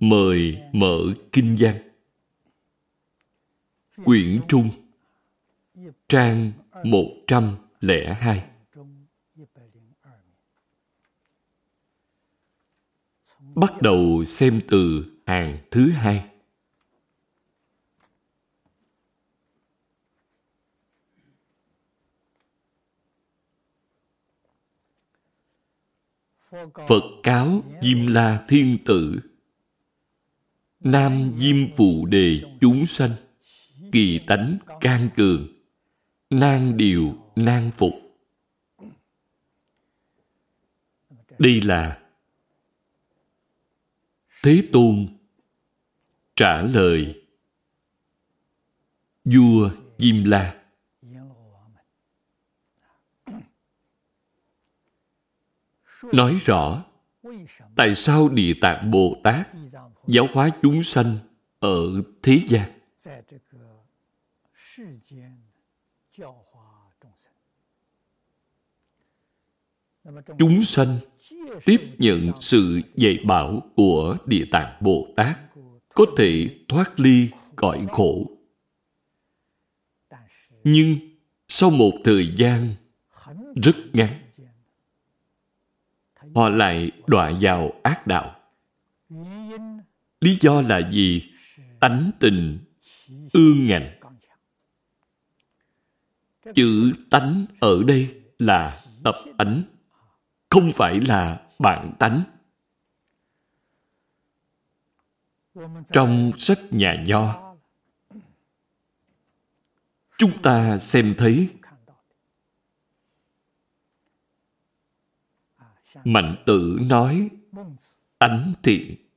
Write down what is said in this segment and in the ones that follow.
Mời mở Kinh văn Quyển Trung, Trang 102 Bắt đầu xem từ hàng thứ hai. Phật cáo Diêm La Thiên Tử. Nam Diêm Phụ Đề chúng sanh, Kỳ tánh can cường Nan điều nan phục Đây là Thế Tôn trả lời vua Diêm La. Nói rõ, tại sao Địa Tạng Bồ Tát giáo hóa chúng sanh ở thế gian. Chúng sanh tiếp nhận sự dạy bảo của Địa Tạng Bồ Tát có thể thoát ly cõi khổ. Nhưng sau một thời gian rất ngắn, họ lại đọa vào ác đạo. Lý do là gì? Tánh tình ương ngạnh. Chữ tánh ở đây là tập tánh, không phải là bản tánh. Trong sách nhà nho, chúng ta xem thấy Mạnh tử nói tánh thiện.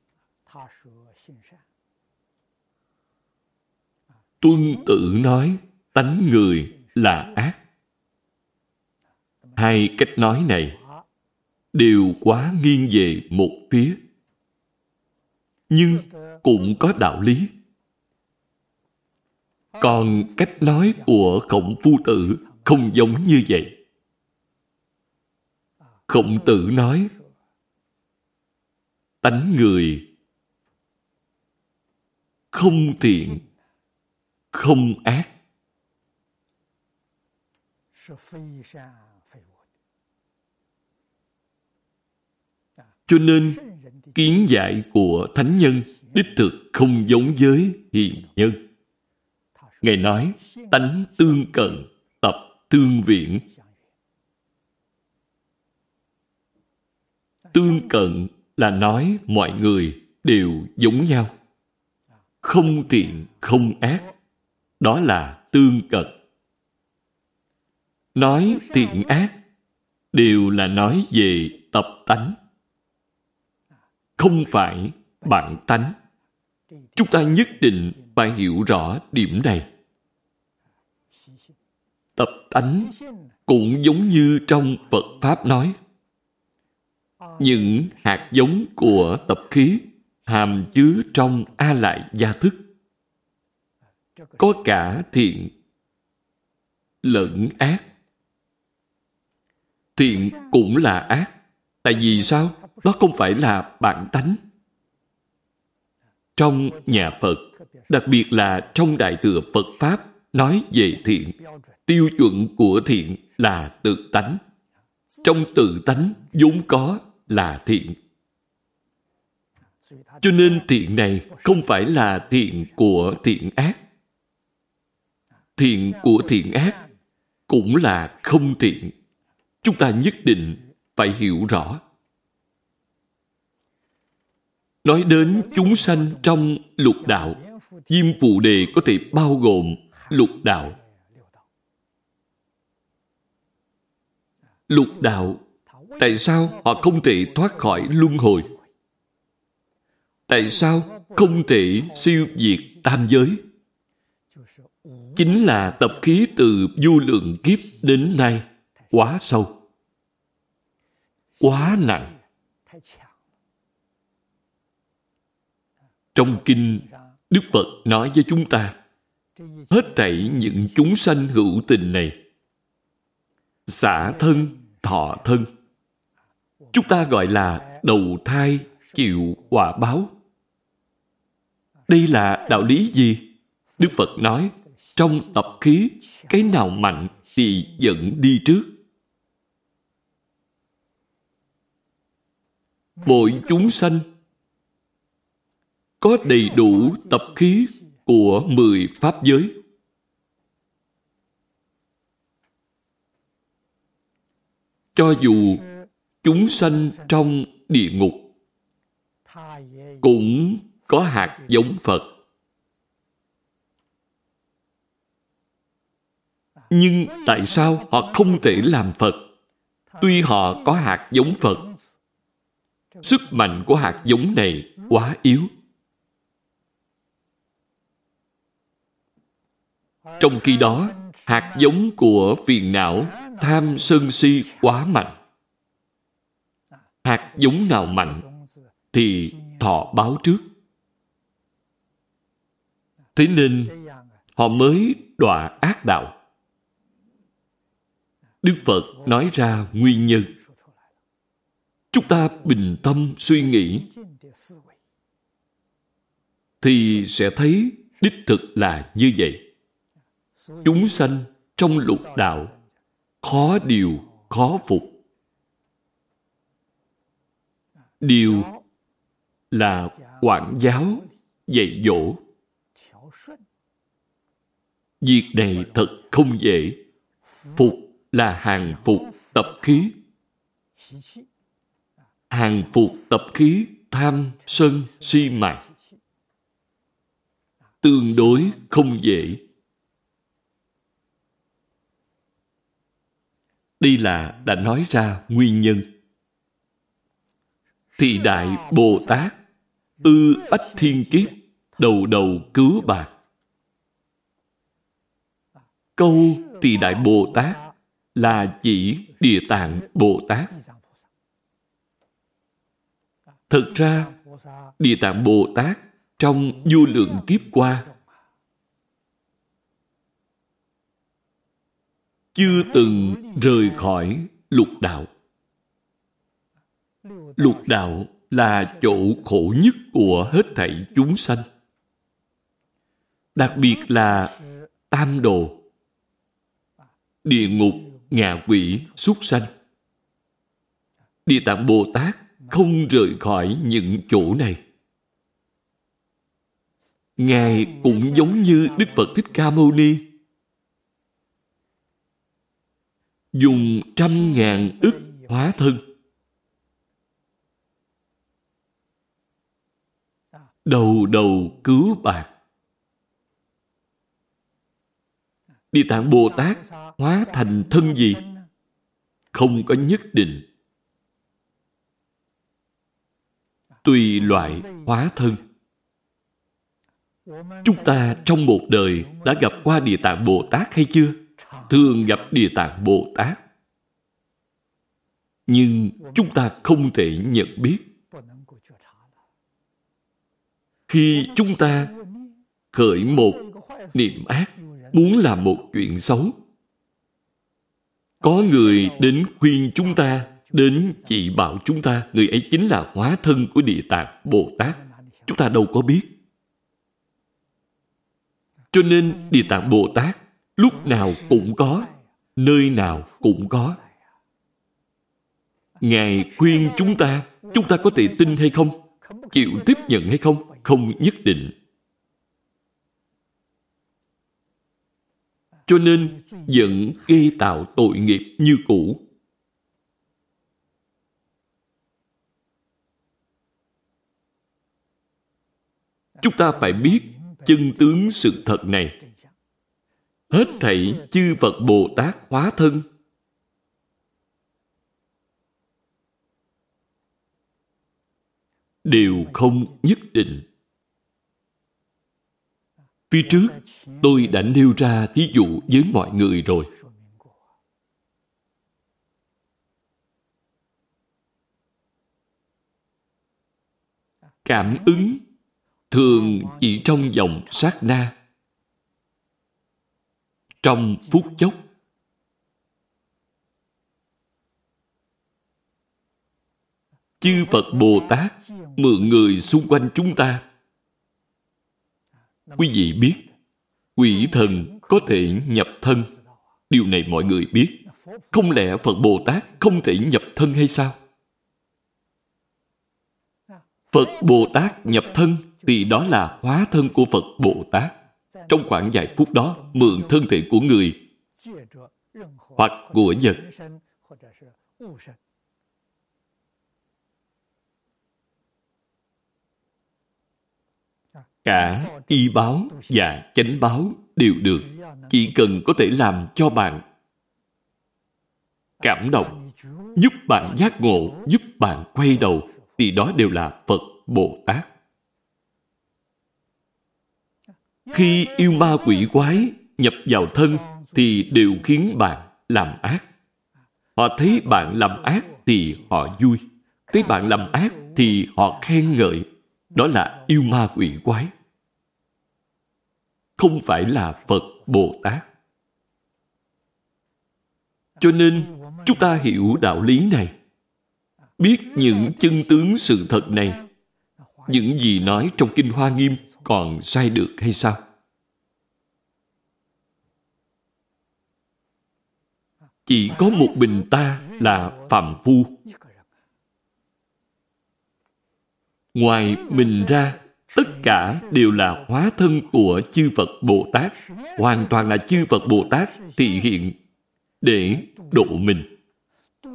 Tuân tự nói, tánh người là ác. Hai cách nói này đều quá nghiêng về một phía. Nhưng cũng có đạo lý. Còn cách nói của khổng phu tử không giống như vậy. Khổng tử nói, tánh người không thiện, không ác. Cho nên, kiến giải của Thánh Nhân đích thực không giống với hiền nhân. Ngài nói, tánh tương cận, tập tương viễn. Tương cận là nói mọi người đều giống nhau. Không tiện, không ác. Đó là tương cật Nói thiện ác đều là nói về tập tánh. Không phải bản tánh. Chúng ta nhất định phải hiểu rõ điểm này. Tập tánh cũng giống như trong Phật Pháp nói. Những hạt giống của tập khí hàm chứa trong A Lại Gia Thức. Có cả thiện lẫn ác. Thiện cũng là ác. Tại vì sao? Nó không phải là bản tánh. Trong nhà Phật, đặc biệt là trong Đại Thừa Phật Pháp, nói về thiện, tiêu chuẩn của thiện là tự tánh. Trong tự tánh vốn có là thiện. Cho nên thiện này không phải là thiện của thiện ác. Thiện của thiện ác cũng là không thiện. Chúng ta nhất định phải hiểu rõ. Nói đến chúng sanh trong lục đạo, Diêm Phù Đề có thể bao gồm lục đạo. Lục đạo, tại sao họ không thể thoát khỏi luân hồi? Tại sao không thể siêu diệt tam giới? Chính là tập khí từ vô lượng kiếp đến nay quá sâu, quá nặng. Trong kinh, Đức Phật nói với chúng ta, hết thảy những chúng sanh hữu tình này, xả thân, thọ thân, chúng ta gọi là đầu thai chịu quả báo. Đây là đạo lý gì? Đức Phật nói, trong tập khí, cái nào mạnh thì dẫn đi trước. Mỗi chúng sanh có đầy đủ tập khí của mười pháp giới. Cho dù chúng sanh trong địa ngục cũng có hạt giống Phật. Nhưng tại sao họ không thể làm Phật? Tuy họ có hạt giống Phật, sức mạnh của hạt giống này quá yếu. Trong khi đó, hạt giống của phiền não, tham sân si quá mạnh. Hạt giống nào mạnh thì thọ báo trước. Thế nên họ mới đọa ác đạo. Đức Phật nói ra nguyên nhân. Chúng ta bình tâm suy nghĩ thì sẽ thấy đích thực là như vậy. Chúng sanh trong lục đạo khó điều, khó phục. Điều là quản giáo, dạy dỗ. Việc này thật không dễ. Phục là hàng phục tập khí. Hàng phục tập khí tham, sân, si mạng. Tương đối không dễ. Đây là đã nói ra nguyên nhân. Thì Đại Bồ Tát ư ách thiên kiếp, đầu đầu cứu bạc. Câu Tỳ Đại Bồ Tát là chỉ Địa Tạng Bồ Tát. Thực ra, Địa Tạng Bồ Tát trong vô lượng kiếp qua chưa từng rời khỏi lục đạo. Lục đạo là chỗ khổ nhất của hết thảy chúng sanh. Đặc biệt là tam đồ, địa ngục, ngạ quỷ, súc sanh. Địa tạng Bồ Tát không rời khỏi những chỗ này. Ngài cũng giống như Đức Phật Thích Ca Mâu Ni. Dùng trăm ngàn ức hóa thân đầu đầu cứu bạc. Địa Tạng Bồ Tát hóa thành thân gì? Không có nhất định. Tùy loại hóa thân. Chúng ta trong một đời đã gặp qua Địa Tạng Bồ Tát hay chưa? Thường gặp Địa Tạng Bồ Tát. Nhưng chúng ta không thể nhận biết khi chúng ta khởi một niệm ác, muốn làm một chuyện xấu, có người đến khuyên chúng ta, đến chỉ bảo chúng ta, người ấy chính là hóa thân của Địa Tạng Bồ Tát. Chúng ta đâu có biết. Cho nên Địa Tạng Bồ Tát lúc nào cũng có, nơi nào cũng có. Ngài khuyên chúng ta, chúng ta có thể tin hay không? Chịu tiếp nhận hay không? Không nhất định. Cho nên vẫn gây tạo tội nghiệp như cũ. Chúng ta phải biết chân tướng sự thật này. Hết thảy chư Phật Bồ Tát hóa thân đều không nhất định. Phía trước, tôi đã nêu ra thí dụ với mọi người rồi. Cảm ứng thường chỉ trong vòng sát na. Trong phút chốc. Chư Phật Bồ Tát mượn người xung quanh chúng ta. Quý vị biết, quỷ thần có thể nhập thân. Điều này mọi người biết. Không lẽ Phật Bồ Tát không thể nhập thân hay sao? Phật Bồ Tát nhập thân thì đó là hóa thân của Phật Bồ Tát. Trong khoảng vài phút đó, mượn thân thể của người hoặc của vật cả y báo và chánh báo đều được. Chỉ cần có thể làm cho bạn cảm động, giúp bạn giác ngộ, giúp bạn quay đầu, thì đó đều là phật bồ tát. Khi yêu ma quỷ quái nhập vào thân thì đều khiến bạn làm ác. Họ thấy bạn làm ác thì họ vui. Thấy bạn làm ác thì họ khen ngợi đó là yêu ma quỷ quái. Không phải là Phật Bồ Tát. Cho nên, chúng ta hiểu đạo lý này. Biết những chân tướng sự thật này. Những gì nói trong Kinh Hoa Nghiêm còn sai được hay sao? Chỉ có một mình ta là phạm phu Ngoài mình ra, tất cả đều là hóa thân của chư Phật Bồ Tát, hoàn toàn là chư Phật Bồ Tát thị hiện để độ mình.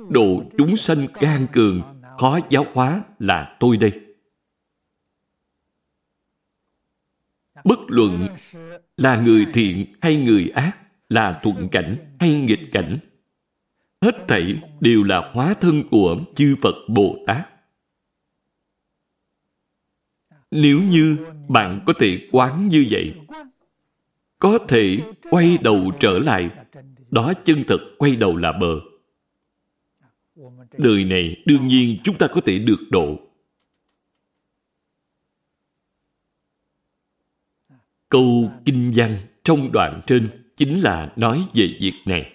Độ chúng sanh gan cường, khó giáo hóa là tôi đây. Bất luận là người thiện hay người ác, là thuận cảnh hay nghịch cảnh, hết thảy đều là hóa thân của chư Phật Bồ Tát. Nếu như bạn có thể quán như vậy, có thể quay đầu trở lại, đó chân thật quay đầu là bờ. Đời này đương nhiên chúng ta có thể được độ. Câu kinh văn trong đoạn trên chính là nói về việc này.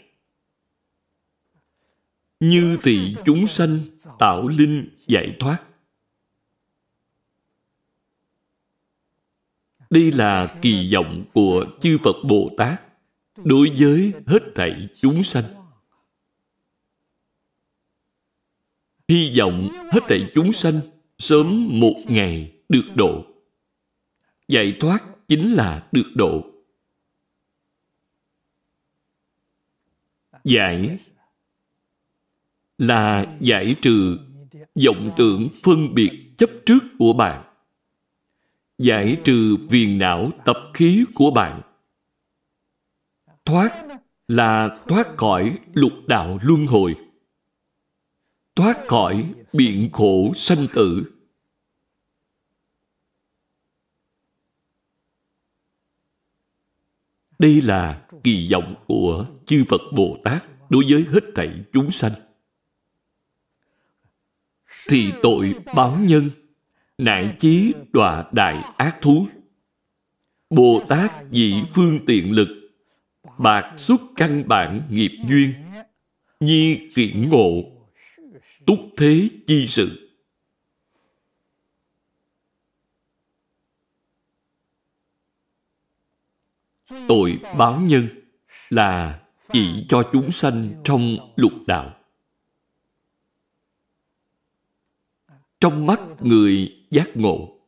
Như thị chúng sanh tạo linh giải thoát Đây là kỳ vọng của chư Phật Bồ Tát đối với hết thảy chúng sanh. Hy vọng hết thảy chúng sanh sớm một ngày được độ. Giải thoát chính là được độ. Giải là giải trừ vọng tưởng phân biệt chấp trước của bạn giải trừ viền não tập khí của bạn. Thoát là thoát khỏi lục đạo luân hồi. Thoát khỏi biện khổ sanh tử. Đây là kỳ vọng của chư Phật Bồ Tát đối với hết thảy chúng sanh. Thì tội báo nhân nạn chí đọa đại ác thú. Bồ Tát dị phương tiện lực, bạc xuất căn bản nghiệp duyên, nhi khiển ngộ, túc thế chi sự. Tội báo nhân là chỉ cho chúng sanh trong lục đạo. Trong mắt người giác ngộ.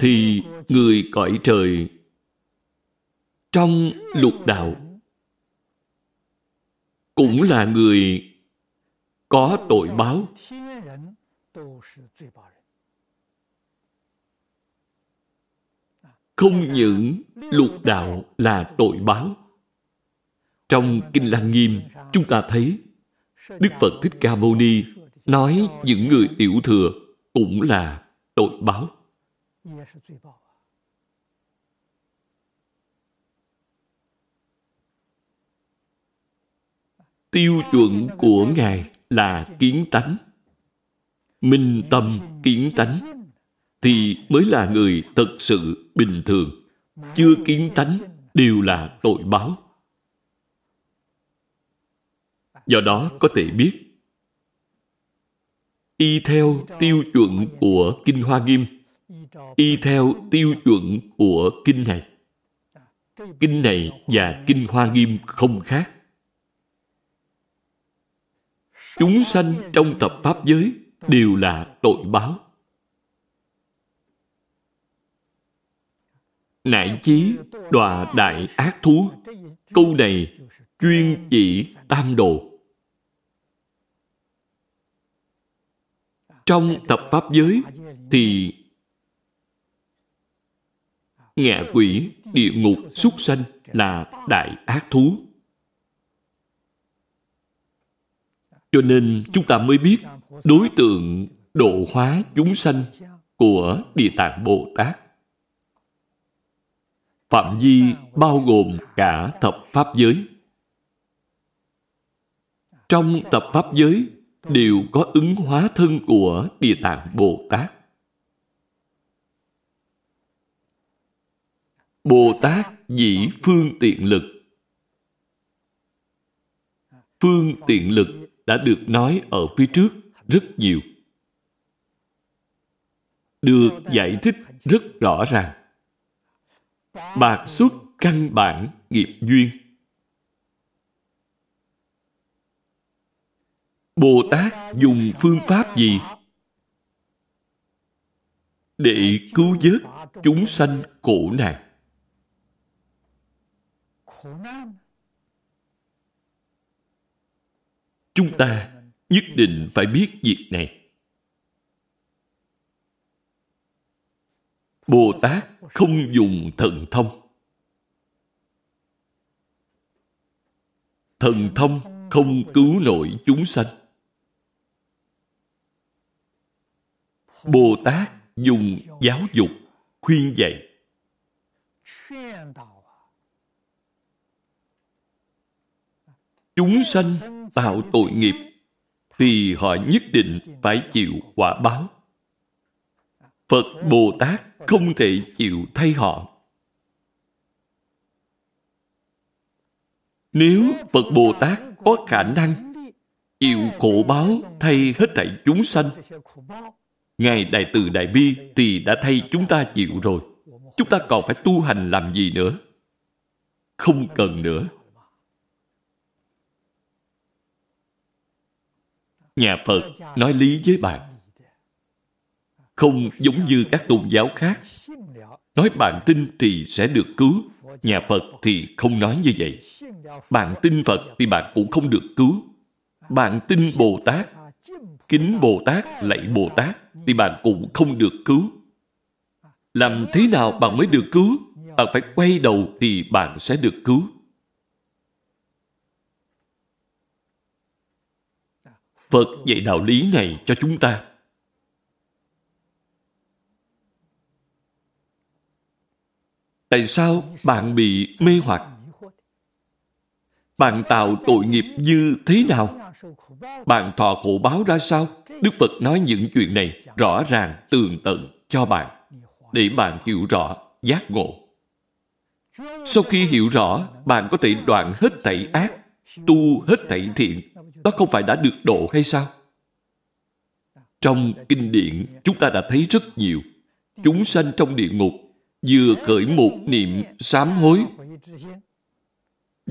Thì người cõi trời trong lục đạo cũng là người có tội báo. Không những lục đạo là tội báo. Trong kinh lăng nghiêm, chúng ta thấy đức phật thích ca mâu ni nói những người tiểu thừa cũng là tội báo. Tiêu chuẩn của Ngài là kiến tánh. Minh tâm kiến tánh thì mới là người thật sự bình thường. Chưa kiến tánh đều là tội báo. Do đó có thể biết y theo tiêu chuẩn của Kinh Hoa Nghiêm, y theo tiêu chuẩn của Kinh này. Kinh này và Kinh Hoa Nghiêm không khác. Chúng sanh trong tập Pháp giới đều là tội báo. Nại chí đọa đại ác thú. Câu này chuyên chỉ tam đồ. Trong tập Pháp giới thì ngạ quỷ, địa ngục, súc sanh là đại ác thú. Cho nên chúng ta mới biết đối tượng độ hóa chúng sanh của Địa Tạng Bồ Tát. Phạm vi bao gồm cả thập Pháp giới. Trong tập Pháp giới đều có ứng hóa thân của Địa Tạng Bồ Tát. Bồ Tát dĩ phương tiện lực. Phương tiện lực đã được nói ở phía trước rất nhiều. Được giải thích rất rõ ràng. Bạc xuất căn bản nghiệp duyên. Bồ Tát dùng phương pháp gì? Để cứu vớt chúng sanh khổ nạn. Chúng ta nhất định phải biết việc này. Bồ Tát không dùng thần thông. Thần thông không cứu nổi chúng sanh. Bồ Tát dùng giáo dục, khuyên dạy. Chúng sanh tạo tội nghiệp thì họ nhất định phải chịu quả báo. Phật Bồ Tát không thể chịu thay họ. Nếu Phật Bồ Tát có khả năng chịu khổ báo thay hết thảy chúng sanh, Ngài Đại Từ Đại Bi thì đã thay chúng ta chịu rồi. Chúng ta còn phải tu hành làm gì nữa? Không cần nữa. Nhà Phật nói lý với bạn. Không giống như các tôn giáo khác. Nói bạn tin thì sẽ được cứu. Nhà Phật thì không nói như vậy. Bạn tin Phật thì bạn cũng không được cứu. Bạn tin Bồ Tát, kính Bồ Tát, lạy Bồ Tát thì bạn cũng không được cứu. Làm thế nào bạn mới được cứu? Bạn phải quay đầu thì bạn sẽ được cứu. Phật dạy đạo lý này cho chúng ta. Tại sao bạn bị mê hoặc? Bạn tạo tội nghiệp như thế nào? Bạn thọ khổ báo ra sao? Đức Phật nói những chuyện này rõ ràng, tường tận cho bạn, để bạn hiểu rõ, giác ngộ. Sau khi hiểu rõ, bạn có thể đoạn hết thảy ác, tu hết thảy thiện. Đó không phải đã được độ hay sao? Trong kinh điển, chúng ta đã thấy rất nhiều. Chúng sanh trong địa ngục, vừa khởi một niệm sám hối,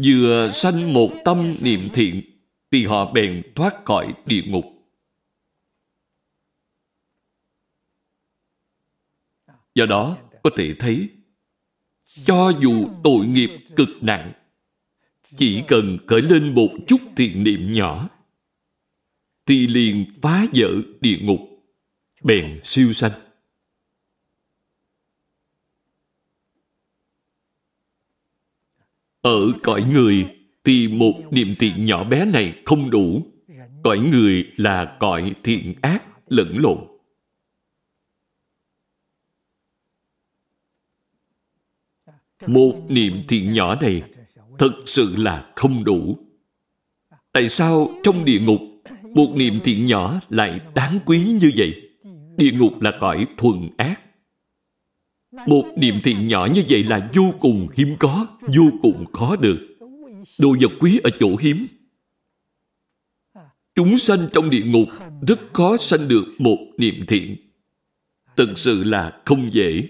vừa sanh một tâm niệm thiện, thì họ bèn thoát khỏi địa ngục. Do đó, có thể thấy, cho dù tội nghiệp cực nặng, chỉ cần khởi lên một chút thiện niệm nhỏ, thì liền phá vỡ địa ngục, bèn siêu sanh. Ở cõi người thì một niệm thiện nhỏ bé này không đủ, Cõi người là cõi thiện ác lẫn lộn. Một niệm thiện nhỏ này thật sự là không đủ. Tại sao trong địa ngục một niệm thiện nhỏ lại đáng quý như vậy? Địa ngục là cõi thuần ác. Một niệm thiện nhỏ như vậy là vô cùng hiếm có, vô cùng khó được. Đồ vật quý ở chỗ hiếm. Chúng sanh trong địa ngục rất khó sanh được một niệm thiện. Thật sự là không dễ.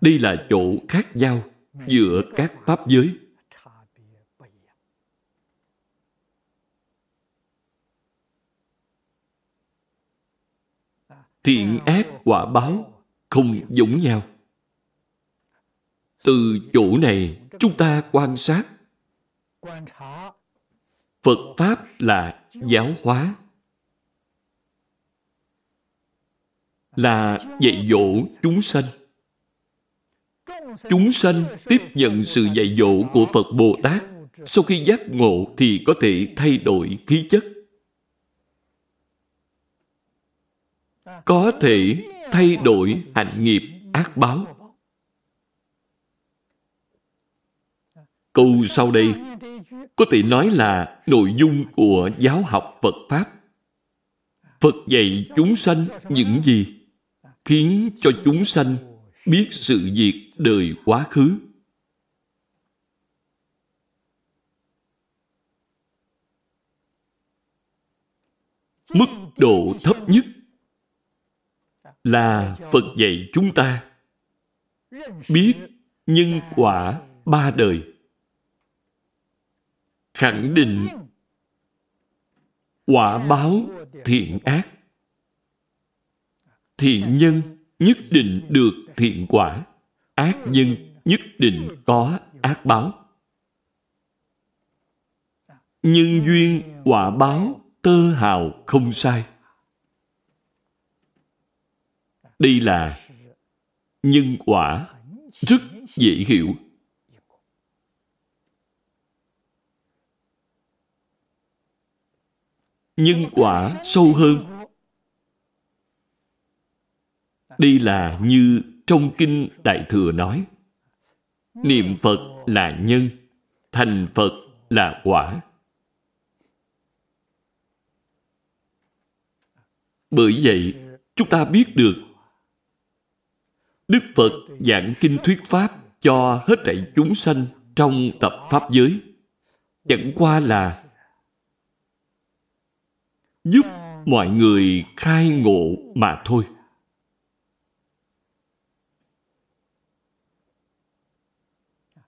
Đây là chỗ khác nhau giữa các pháp giới. Thiện ác quả báo không giống nhau. Từ chỗ này chúng ta quan sát. Phật Pháp là giáo hóa. Là dạy dỗ chúng sanh. Chúng sanh tiếp nhận sự dạy dỗ của Phật Bồ Tát. Sau khi giác ngộ thì có thể thay đổi khí chất. Có thể thay đổi hạnh nghiệp, ác báo. Câu sau đây có thể nói là nội dung của giáo học Phật Pháp. Phật dạy chúng sanh những gì khiến cho chúng sanh biết sự việc đời quá khứ. Mức độ thấp nhất là Phật dạy chúng ta biết nhân quả ba đời khẳng định quả báo thiện ác. Thiện nhân nhất định được thiện quả, ác nhân nhất định có ác báo. Nhân duyên quả báo tơ hào không sai. Đây là nhân quả rất dễ hiểu. Nhân quả sâu hơn. Đây là như trong Kinh Đại Thừa nói. Niệm Phật là nhân, thành Phật là quả. Bởi vậy, chúng ta biết được Đức Phật giảng kinh thuyết Pháp cho hết thảy chúng sanh trong tập Pháp giới. Chẳng qua là giúp mọi người khai ngộ mà thôi.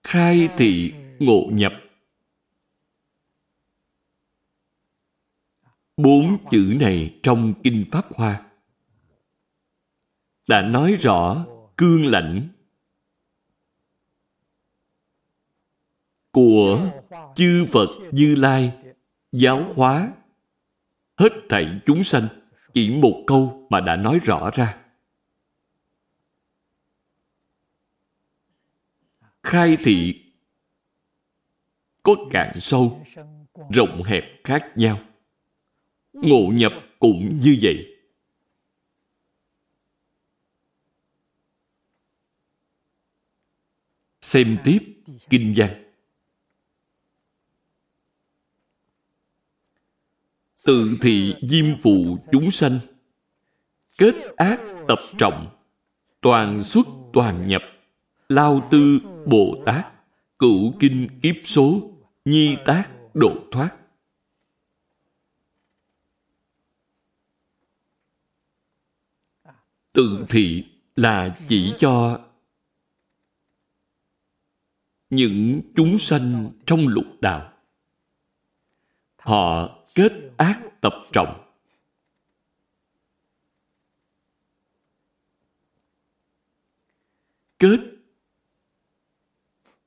Khai thị ngộ nhập. Bốn chữ này trong Kinh Pháp Hoa đã nói rõ cương lãnh của chư Phật Như Lai giáo hóa hết thảy chúng sanh chỉ một câu mà đã nói rõ ra. Khai thị có cạn sâu, rộng hẹp khác nhau. Ngộ nhập cũng như vậy. Xem tiếp Kinh văn tự thị diêm phụ chúng sanh, kết ác tập trọng, toàn xuất toàn nhập, lao tư Bồ Tát, cửu kinh kiếp số, nhi tác độ thoát. Tự thị là chỉ cho những chúng sanh trong lục đạo. Họ kết ác tập trọng. Kết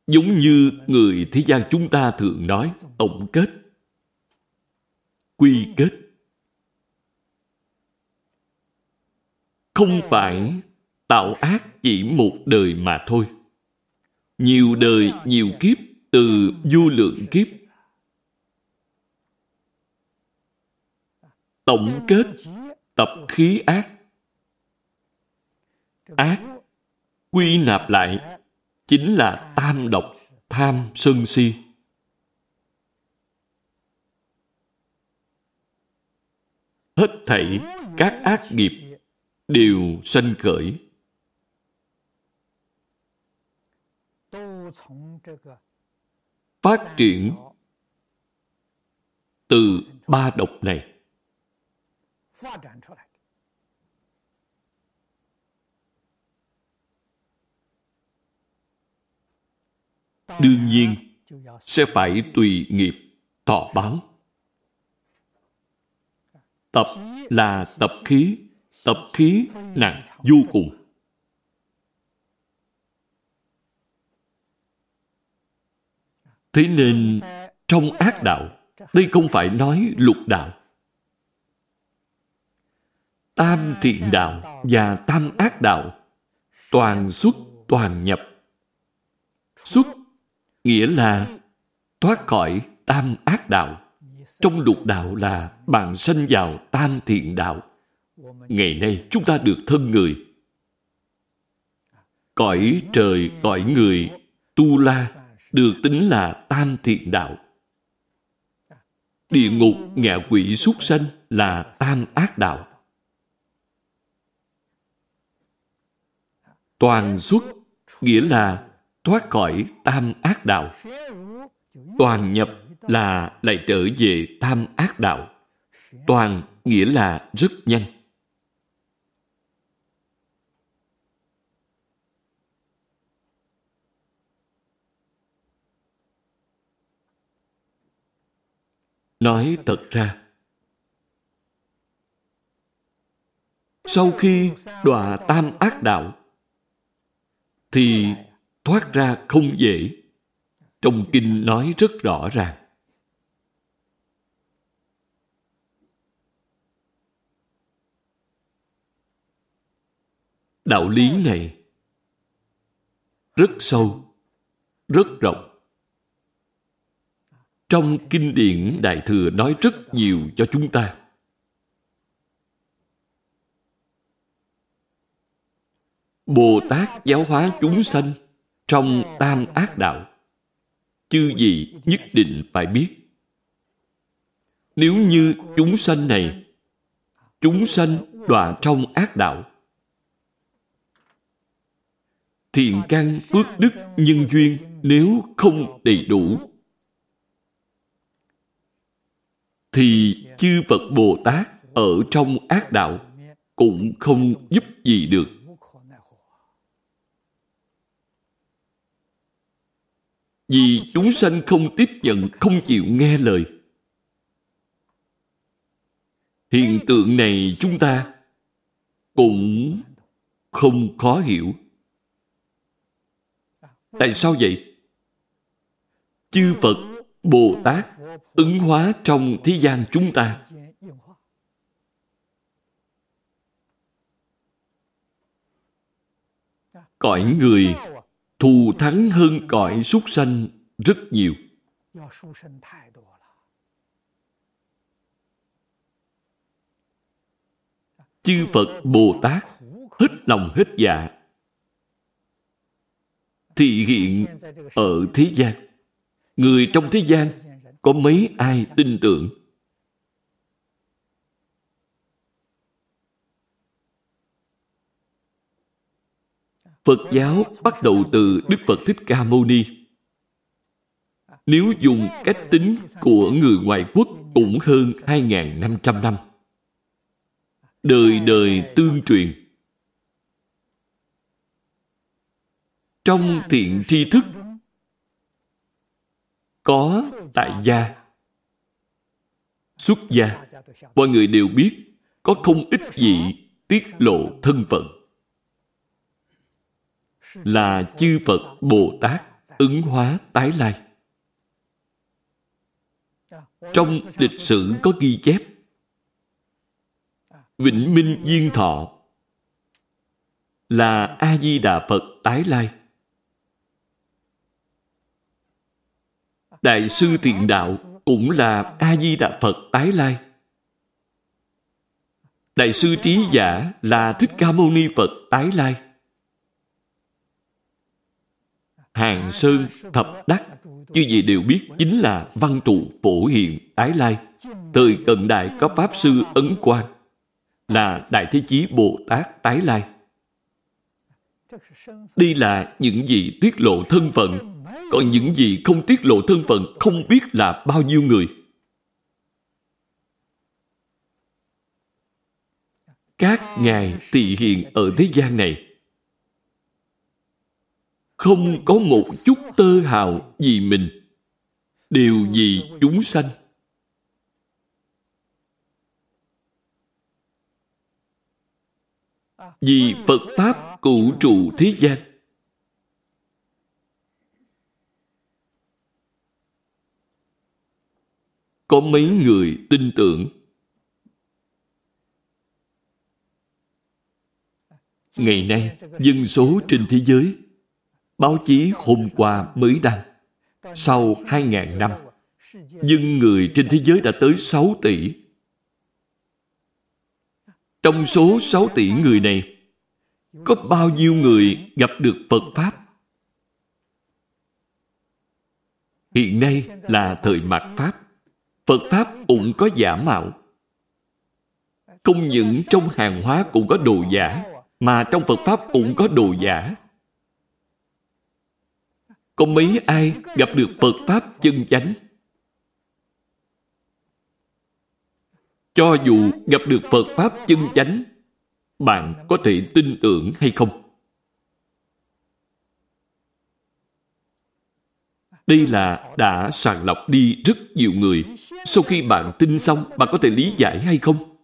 giống như người thế gian chúng ta thường nói tổng kết, quy kết. Không phải tạo ác chỉ một đời mà thôi. Nhiều đời, nhiều kiếp, từ vô lượng kiếp tổng kết tập khí ác. Ác quy nạp lại chính là tam độc, tham, sân si. Hết thảy các ác nghiệp đều sanh khởi. Phát triển từ ba độc này. Đương nhiên, sẽ phải tùy nghiệp thọ báo. Tập là tập khí, tập khí nặng vô cùng. Thế nên, trong ác đạo, đây không phải nói lục đạo. Tam thiện đạo và tam ác đạo toàn xuất toàn nhập. Xuất nghĩa là thoát khỏi tam ác đạo. Trong lục đạo là bạn sanh vào tam thiện đạo. Ngày nay chúng ta được thân người. Cõi trời, cõi người, tu la được tính là tam thiện đạo. Địa ngục, ngạ quỷ, súc sanh là tam ác đạo. Toàn xuất nghĩa là thoát khỏi tam ác đạo. Toàn nhập là lại trở về tam ác đạo. Toàn nghĩa là rất nhanh. Nói thật ra, sau khi đọa tam ác đạo, thì thoát ra không dễ. Trong kinh nói rất rõ ràng. Đạo lý này rất sâu, rất rộng. Trong kinh điển Đại Thừa nói rất nhiều cho chúng ta. Bồ Tát giáo hóa chúng sanh trong tam ác đạo. Chư gì nhất định phải biết. Nếu như chúng sanh này, chúng sanh đọa trong ác đạo, thiện căn phước đức nhân duyên nếu không đầy đủ thì chư Phật Bồ Tát ở trong ác đạo cũng không giúp gì được. Vì chúng sanh không tiếp nhận, không chịu nghe lời. Hiện tượng này chúng ta cũng không khó hiểu. Tại sao vậy? Chư Phật, Bồ Tát ứng hóa trong thế gian chúng ta. Cõi người thù thắng hơn cõi súc sanh rất nhiều. Chư Phật Bồ Tát hết lòng hết dạ thị hiện ở thế gian. Người trong thế gian có mấy ai tin tưởng? Phật giáo bắt đầu từ Đức Phật Thích Ca Mâu Ni. Nếu dùng cách tính của người ngoại quốc cũng hơn 2.500 năm. Đời đời tương truyền. Trong thiện tri thức có tại gia. Xuất gia, mọi người đều biết có không ít gì tiết lộ thân phận. Là chư Phật Bồ Tát ứng hóa tái lai. Trong lịch sử có ghi chép, Vĩnh Minh Diên Thọ là A-di-đà Phật tái lai. Đại sư Thiện Đạo cũng là A-di-đà Phật tái lai. Đại sư trí giả là Thích Ca Mâu Ni Phật tái lai. Hàng Sơn, Thập Đắc, chư gì đều biết chính là văn trụ phổ hiện tái lai. Thời cận đại có Pháp Sư Ấn quan là Đại Thế Chí Bồ Tát tái lai. Đây là những gì tiết lộ thân phận, còn những gì không tiết lộ thân phận không biết là bao nhiêu người. Các ngài tỳ hiện ở thế gian này không có một chút tơ hào vì mình, đều vì chúng sanh. Vì Phật Pháp cụ trụ thế gian. Có mấy người tin tưởng Ngày nay, dân số trên thế giới, báo chí hôm qua mới đăng. Sau 2.000 năm, dân người trên thế giới đã tới 6 tỷ. Trong số 6 tỷ người này, có bao nhiêu người gặp được Phật Pháp? Hiện nay là thời mạt Pháp. Phật Pháp cũng có giả mạo. Không những trong hàng hóa cũng có đồ giả, mà trong Phật Pháp cũng có đồ giả. Có mấy ai gặp được Phật Pháp chân chánh? Cho dù gặp được Phật Pháp chân chánh, bạn có thể tin tưởng hay không? Đây là đã sàng lọc đi rất nhiều người. Sau khi bạn tin xong, bạn có thể lý giải hay không?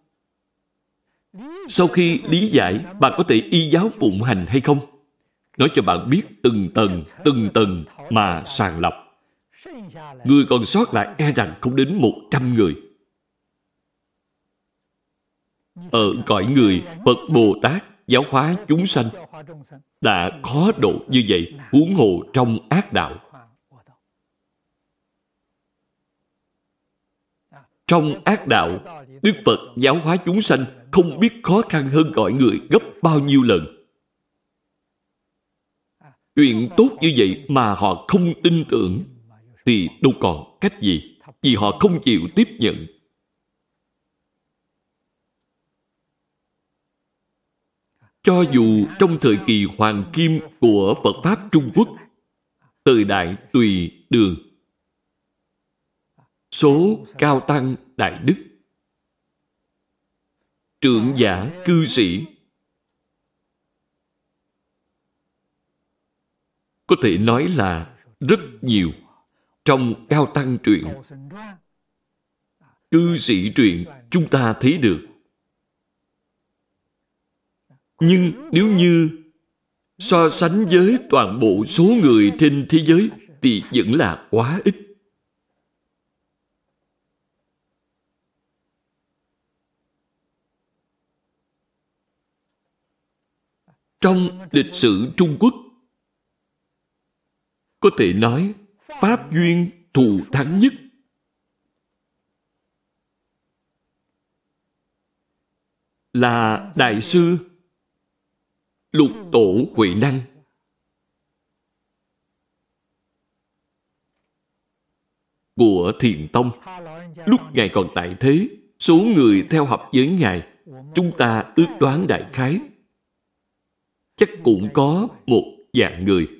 Sau khi lý giải, bạn có thể y giáo phụng hành hay không? Nói cho bạn biết từng tầng, từng tầng mà sàng lọc. Người còn sót lại e rằng không đến một trăm người. Ở cõi người, Phật Bồ Tát giáo hóa chúng sanh đã khó độ như vậy, huống hồ trong ác đạo. Trong ác đạo, Đức Phật giáo hóa chúng sanh không biết khó khăn hơn cõi người gấp bao nhiêu lần. Chuyện tốt như vậy mà họ không tin tưởng, thì đâu còn cách gì, vì họ không chịu tiếp nhận. Cho dù trong thời kỳ hoàng kim của Phật Pháp Trung Quốc, thời đại tùy đường, số cao tăng đại đức, trưởng giả cư sĩ, có thể nói là rất nhiều trong cao tăng truyện. Cư sĩ truyện chúng ta thấy được. Nhưng nếu như so sánh với toàn bộ số người trên thế giới thì vẫn là quá ít. Trong lịch sử Trung Quốc, có thể nói Pháp duyên thù thắng nhất. Là Đại sư Lục Tổ Huệ Năng. Của Thiền Tông. Lúc Ngài còn tại thế, số người theo học với Ngài, chúng ta ước đoán đại khái chắc cũng có một dạng người.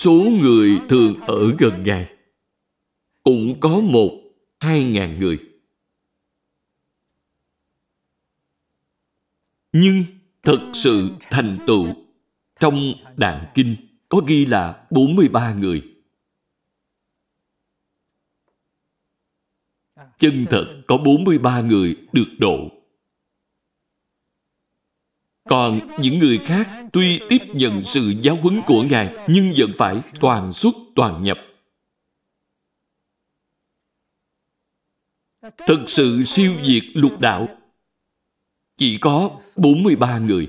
Số người thường ở gần Ngài cũng có một, hai ngàn người. Nhưng thật sự thành tựu trong đàn kinh có ghi là 43 người. Chân thật có 43 người được độ. Còn những người khác tuy tiếp nhận sự giáo huấn của Ngài nhưng vẫn phải toàn xuất toàn nhập. Thực sự siêu diệt lục đạo chỉ có 43 người.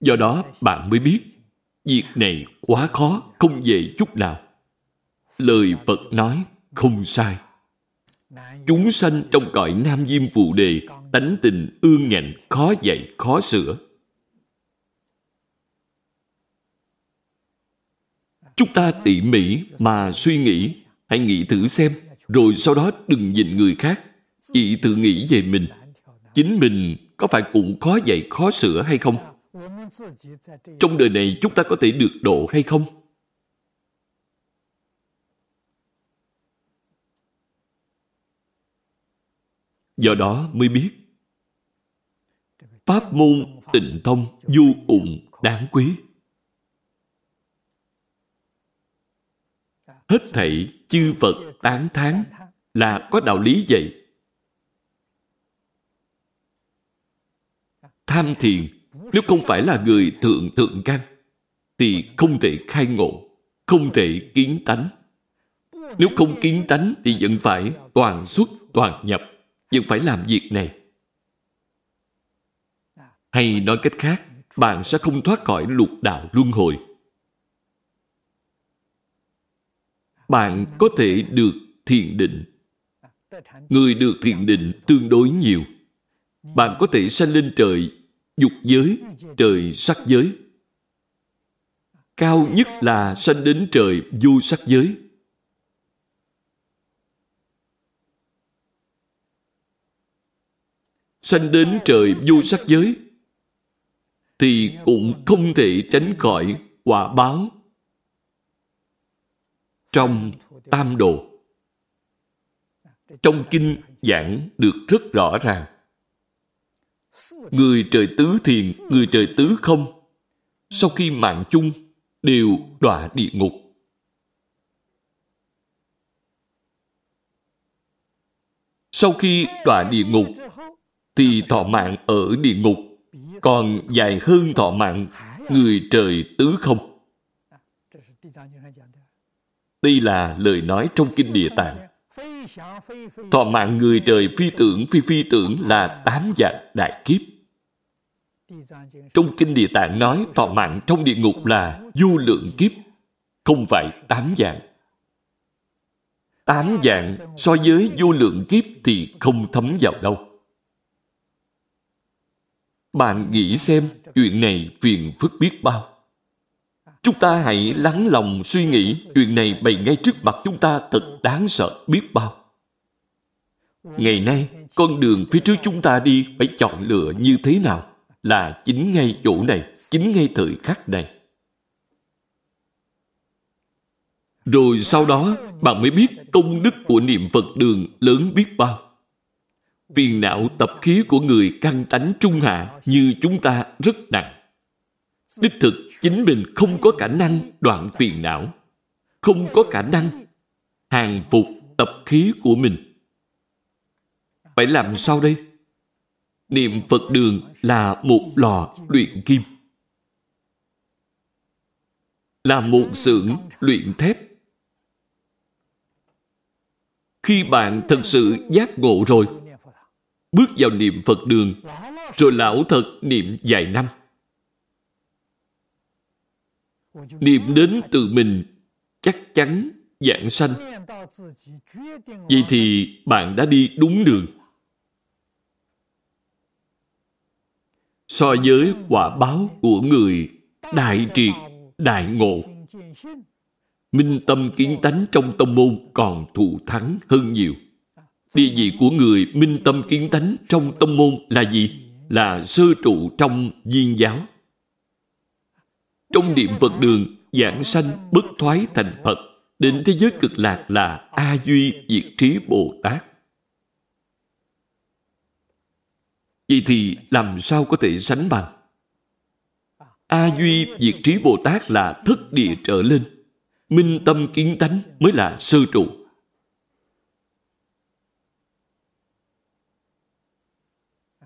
Do đó bạn mới biết việc này quá khó, không dễ chút nào. Lời Phật nói không sai. Chúng sanh trong cõi nam diêm phụ đề, tánh tình ương ngạnh, khó dạy, khó sửa. Chúng ta tỉ mỉ mà suy nghĩ, hãy nghĩ thử xem, rồi sau đó đừng nhìn người khác, chỉ tự nghĩ về mình. Chính mình có phải cũng khó dạy, khó sửa hay không? Trong đời này chúng ta có thể được độ hay không? Do đó mới biết Pháp môn tịnh thông du ụng đáng quý. Hết thảy chư Phật tán thán là có đạo lý vậy. Tham thiền nếu không phải là người thượng thượng căn thì không thể khai ngộ, không thể kiến tánh. Nếu không kiến tánh thì vẫn phải toàn xuất, toàn nhập, vẫn phải làm việc này. Hay nói cách khác, bạn sẽ không thoát khỏi lục đạo luân hồi. Bạn có thể được thiền định. Người được thiền định tương đối nhiều. Bạn có thể sanh lên trời dục giới, trời sắc giới. Cao nhất là sanh đến trời vô sắc giới. Sanh đến trời vô sắc giới thì cũng không thể tránh khỏi quả báo trong tam độ. Trong kinh giảng được rất rõ ràng. Người trời tứ thiền, người trời tứ không, sau khi mạng chung đều đọa địa ngục. Sau khi đọa địa ngục, thì thọ mạng ở địa ngục còn dài hơn thọ mạng người trời tứ không. Đây là lời nói trong Kinh Địa Tạng. Thọ mạng người trời phi tưởng phi phi tưởng là tám dạng đại kiếp. Trong Kinh Địa Tạng nói thọ mạng trong địa ngục là vô lượng kiếp, không phải tám dạng. Tám dạng so với vô lượng kiếp thì không thấm vào đâu. Bạn nghĩ xem chuyện này phiền phức biết bao. Chúng ta hãy lắng lòng suy nghĩ chuyện này bày ngay trước mặt chúng ta thật đáng sợ biết bao. Ngày nay, con đường phía trước chúng ta đi phải chọn lựa như thế nào là chính ngay chỗ này, chính ngay thời khắc này. Rồi sau đó, bạn mới biết công đức của niệm Phật đường lớn biết bao. Phiền não tập khí của người căng tánh trung hạ như chúng ta rất nặng. Đích thực, chính mình không có khả năng đoạn phiền não, không có khả năng hàng phục tập khí của mình. Phải làm sao đây? Niệm Phật đường là một lò luyện kim. Là một xưởng luyện thép. Khi bạn thật sự giác ngộ rồi, bước vào niệm Phật đường, rồi lão thật niệm vài năm. Niệm đến từ mình chắc chắn dạng sanh. Vậy thì bạn đã đi đúng đường. So với quả báo của người đại triệt, đại ngộ, minh tâm kiến tánh trong tông môn còn thù thắng hơn nhiều. Địa vị của người minh tâm kiến tánh trong tông môn là gì? Là sơ trụ trong viên giáo. Trong niệm Phật đường, giảng sanh bất thoái thành Phật, đến thế giới cực lạc là A Duy Diệt Trí Bồ Tát. Vậy thì làm sao có thể sánh bằng? A Duy Diệt Trí Bồ Tát là thất địa trở lên. Minh tâm kiến tánh mới là sơ trụ.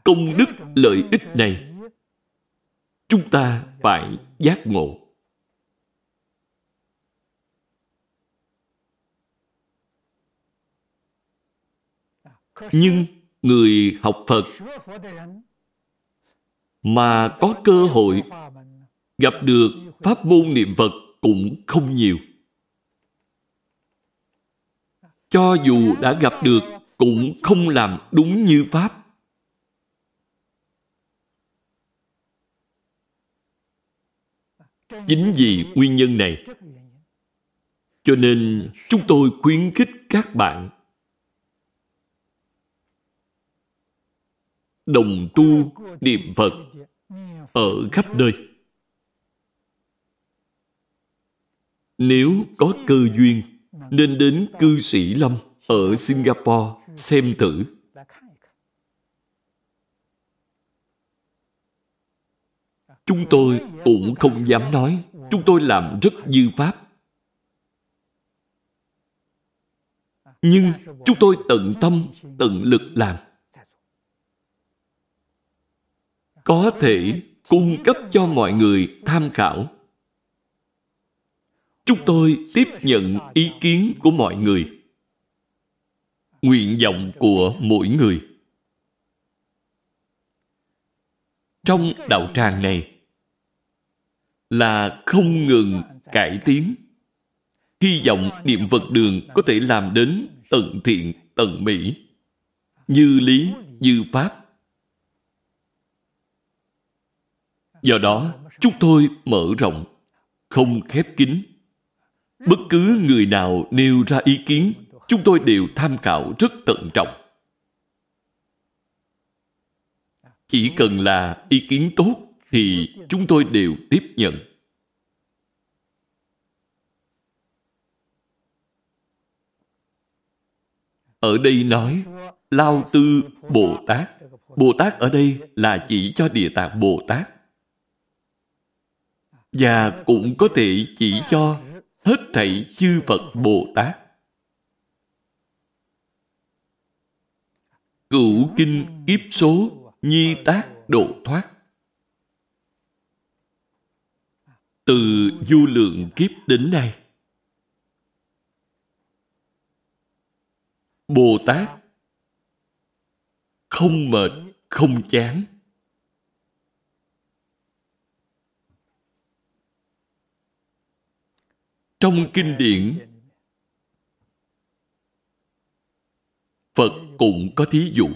Công đức lợi ích này. Chúng ta phải giác ngộ. Nhưng người học phật mà có cơ hội gặp được pháp môn niệm phật cũng không nhiều. Cho dù đã gặp được cũng không làm đúng như Pháp. Chính vì nguyên nhân này, cho nên chúng tôi khuyến khích các bạn đồng tu niệm Phật ở khắp nơi. Nếu có cơ duyên, nên đến cư sĩ Lâm ở Singapore xem thử. Chúng tôi cũng không dám nói, chúng tôi làm rất dư pháp. Nhưng chúng tôi tận tâm, tận lực làm. Có thể cung cấp cho mọi người tham khảo. Chúng tôi tiếp nhận ý kiến của mọi người nguyện vọng của mỗi người. Trong đạo tràng này là không ngừng cải tiến. Hy vọng niệm vật đường có thể làm đến tận thiện, tận mỹ, như lý, như pháp. Do đó, chúng tôi mở rộng, không khép kín. Bất cứ người nào nêu ra ý kiến chúng tôi đều tham khảo rất tận trọng. Chỉ cần là ý kiến tốt thì chúng tôi đều tiếp nhận. Ở đây nói Lao Tư Bồ Tát. Bồ Tát ở đây là chỉ cho Địa Tạng Bồ Tát. Và cũng có thể chỉ cho hết thảy chư Phật Bồ Tát. Cửu kinh kiếp số, nhi tác độ thoát. Từ du lượng kiếp đến nay, Bồ Tát không mệt, không chán. Trong kinh điển Phật cũng có thí dụ.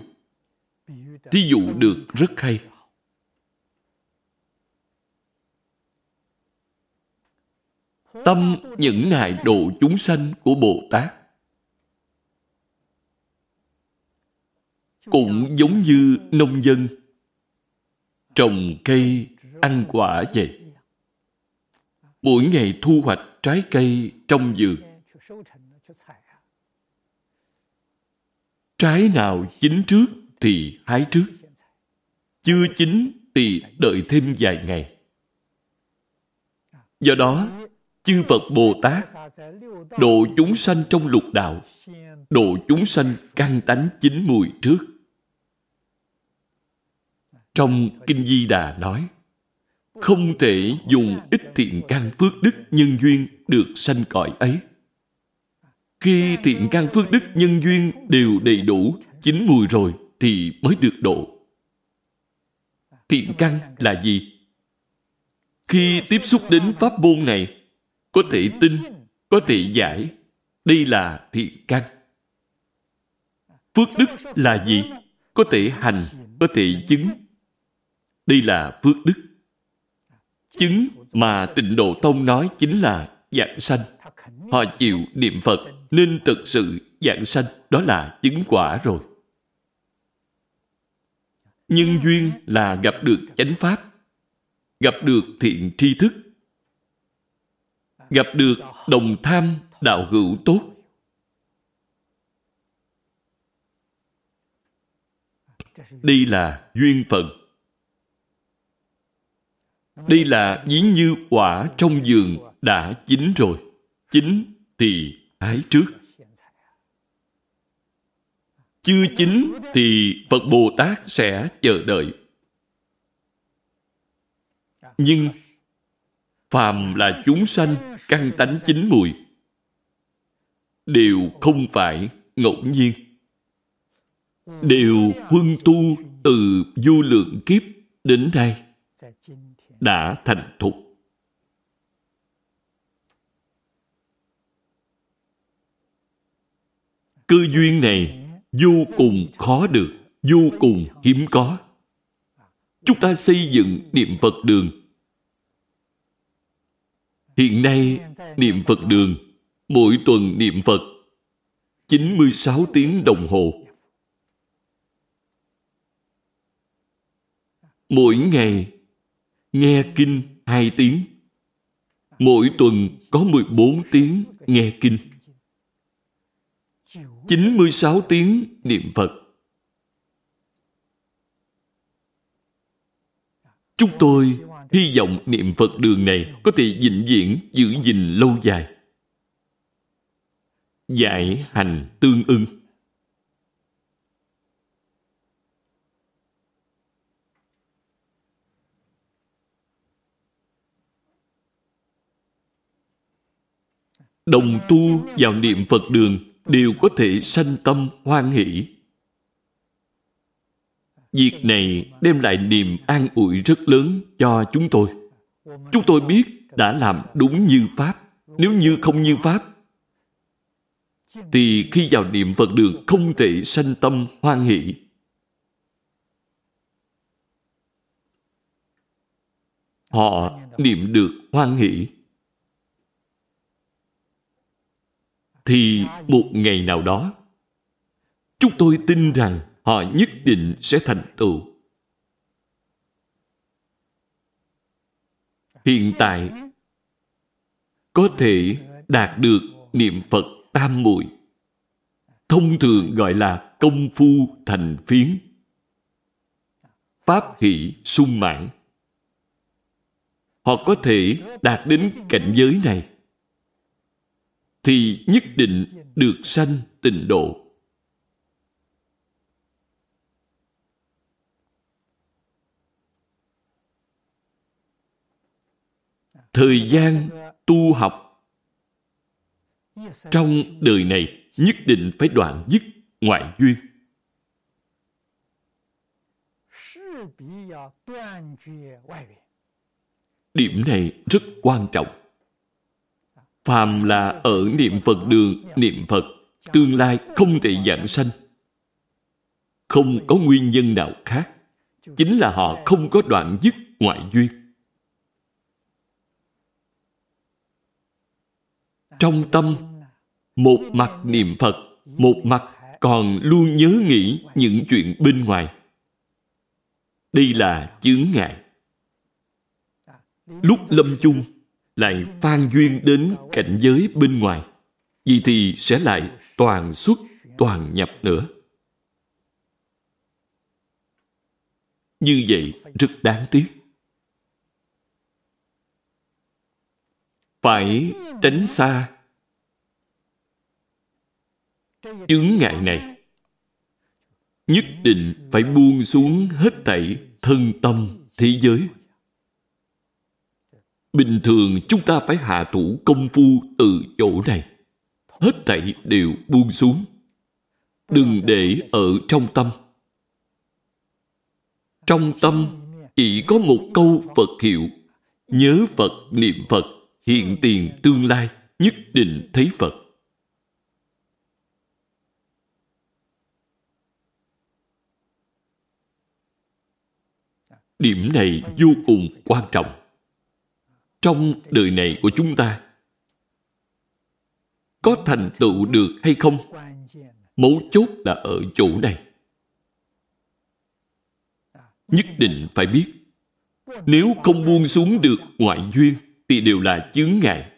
Thí dụ được rất hay. Tâm những ngài độ chúng sanh của Bồ Tát cũng giống như nông dân trồng cây ăn quả vậy. Mỗi ngày thu hoạch trái cây trong vườn Trái nào chín trước thì hái trước. Chưa chín thì đợi thêm vài ngày. Do đó, chư Phật Bồ Tát độ chúng sanh trong lục đạo, độ chúng sanh căn tánh chín mùi trước. Trong Kinh Di Đà nói, không thể dùng ít thiện căn phước đức nhân duyên được sanh cõi ấy. Khi thiện căn phước đức nhân duyên đều đầy đủ, chín mùi rồi thì mới được độ. Thiện căn là gì? Khi tiếp xúc đến pháp môn này, có thể tin, có thể giải. Đây là thiện căn. Phước đức là gì? Có thể hành, có thể chứng. Đây là phước đức. Chứng mà tịnh độ tông nói chính là dạng sanh. Họ chịu niệm Phật nên thực sự dạng sanh đó là chứng quả rồi. Nhân duyên là gặp được chánh pháp, gặp được thiện tri thức, gặp được đồng tham đạo hữu tốt. Đây là duyên phận. Đây là ví như quả trong vườn đã chín rồi. Chín thì hái trước. Chưa chín thì Phật Bồ Tát sẽ chờ đợi. Nhưng phàm là chúng sanh căn tánh chín mùi đều không phải ngẫu nhiên đều huân tu từ vô lượng kiếp đến nay đã thành thục Cơ duyên này vô cùng khó được, vô cùng hiếm có. Chúng ta xây dựng niệm Phật đường. Hiện nay, niệm Phật đường, mỗi tuần niệm Phật 96 tiếng đồng hồ. Mỗi ngày nghe kinh 2 tiếng. Mỗi tuần có 14 tiếng nghe kinh. 96 tiếng niệm Phật. Chúng tôi hy vọng niệm Phật đường này có thể vĩnh viễn giữ gìn lâu dài. Giải hành tương ưng. Đồng tu vào niệm Phật đường đều có thể sanh tâm hoan hỷ. Việc này đem lại niềm an ủi rất lớn cho chúng tôi. Chúng tôi biết đã làm đúng như Pháp. Nếu như không như Pháp, thì khi vào niệm Phật đường không thể sanh tâm hoan hỷ. Họ niệm được hoan hỷ. Thì một ngày nào đó, chúng tôi tin rằng họ nhất định sẽ thành tựu. Hiện tại, có thể đạt được niệm Phật tam muội thông thường gọi là công phu thành phiến pháp hỷ sung mãn họ có thể đạt đến cảnh giới này thì nhất định được sanh tịnh độ thời gian tu học trong đời này nhất định phải đoạn dứt ngoại duyên. Điểm này rất quan trọng. Phàm là ở niệm Phật đường, niệm Phật, tương lai không thể giảng sanh. Không có nguyên nhân nào khác. Chính là họ không có đoạn dứt ngoại duyên. Trong tâm một mặt niệm Phật, một mặt còn luôn nhớ nghĩ những chuyện bên ngoài. Đây là chướng ngại. Lúc lâm chung, lại phan duyên đến cảnh giới bên ngoài. Vì thì sẽ lại toàn xuất, toàn nhập nữa. Như vậy rất đáng tiếc. Phải tránh xa. Chướng ngại này nhất định phải buông xuống hết thảy thân tâm thế giới. Bình thường chúng ta phải hạ thủ công phu từ chỗ này. Hết thảy đều buông xuống. Đừng để ở trong tâm. Trong tâm chỉ có một câu phật hiệu, nhớ phật niệm phật hiện tiền tương lai nhất định thấy phật Điểm này vô cùng quan trọng. Trong đời này của chúng ta, có thành tựu được hay không? Mấu chốt là ở chỗ này. Nhất định phải biết, nếu không buông xuống được ngoại duyên, thì đều là chướng ngại.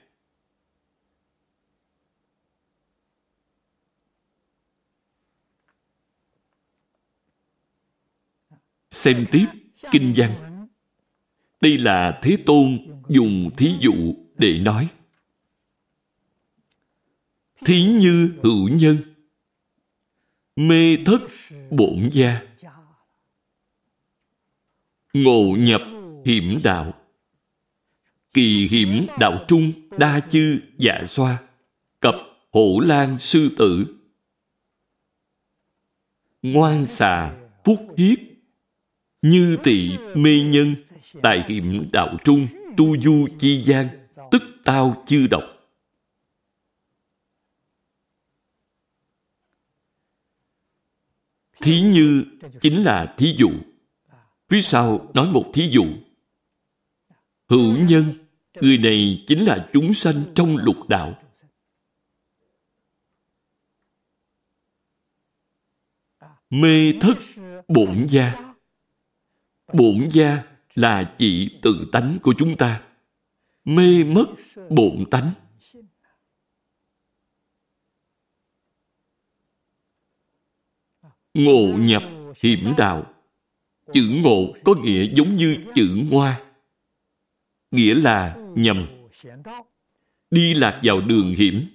Xem tiếp kinh văn. Đây là Thế Tôn dùng thí dụ để nói. Thí như hữu nhân, mê thất bổn gia, ngộ nhập hiểm đạo, kỳ hiểm đạo trung đa chư dạ xoa, cập hổ lan sư tử, ngoan xà phúc hiết như tỵ mê nhân, tại hiểm đạo trung, tu du chi gian, tức tao chư độc. Thí như chính là thí dụ. Phía sau nói một thí dụ. Hữu nhân, người này chính là chúng sanh trong lục đạo. Mê thất bổn gia. Bổn gia là chỉ tự tánh của chúng ta. Mê mất bổn tánh. Ngộ nhập hiểm đạo. Chữ ngộ có nghĩa giống như chữ ngoa. Nghĩa là nhầm. Đi lạc vào đường hiểm.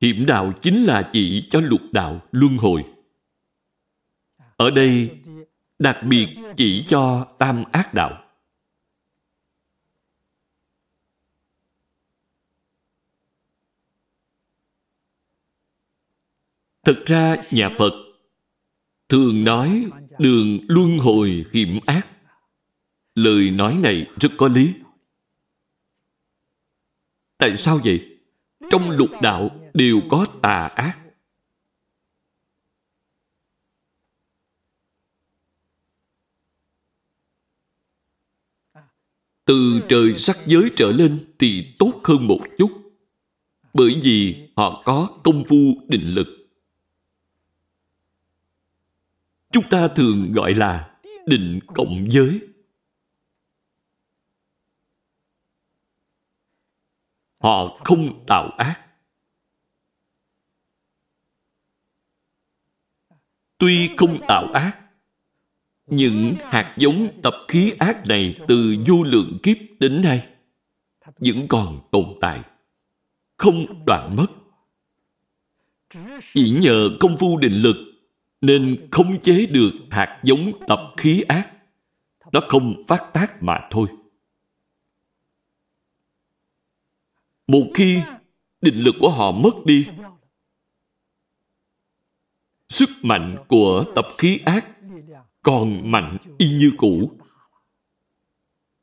Hiểm đạo chính là chỉ cho lục đạo luân hồi. Ở đây, đặc biệt chỉ cho tam ác đạo. Thực ra, nhà Phật thường nói đường luân hồi hiểm ác. Lời nói này rất có lý. Tại sao vậy? Trong lục đạo đều có tà ác. Từ trời sắc giới trở lên thì tốt hơn một chút. Bởi vì họ có công phu định lực. Chúng ta thường gọi là định cộng giới. Họ không tạo ác. Tuy không tạo ác, những hạt giống tập khí ác này từ vô lượng kiếp đến nay vẫn còn tồn tại, không đoạn mất. Chỉ nhờ công phu định lực nên khống chế được hạt giống tập khí ác. Nó không phát tác mà thôi. Một khi định lực của họ mất đi, sức mạnh của tập khí ác còn mạnh y như cũ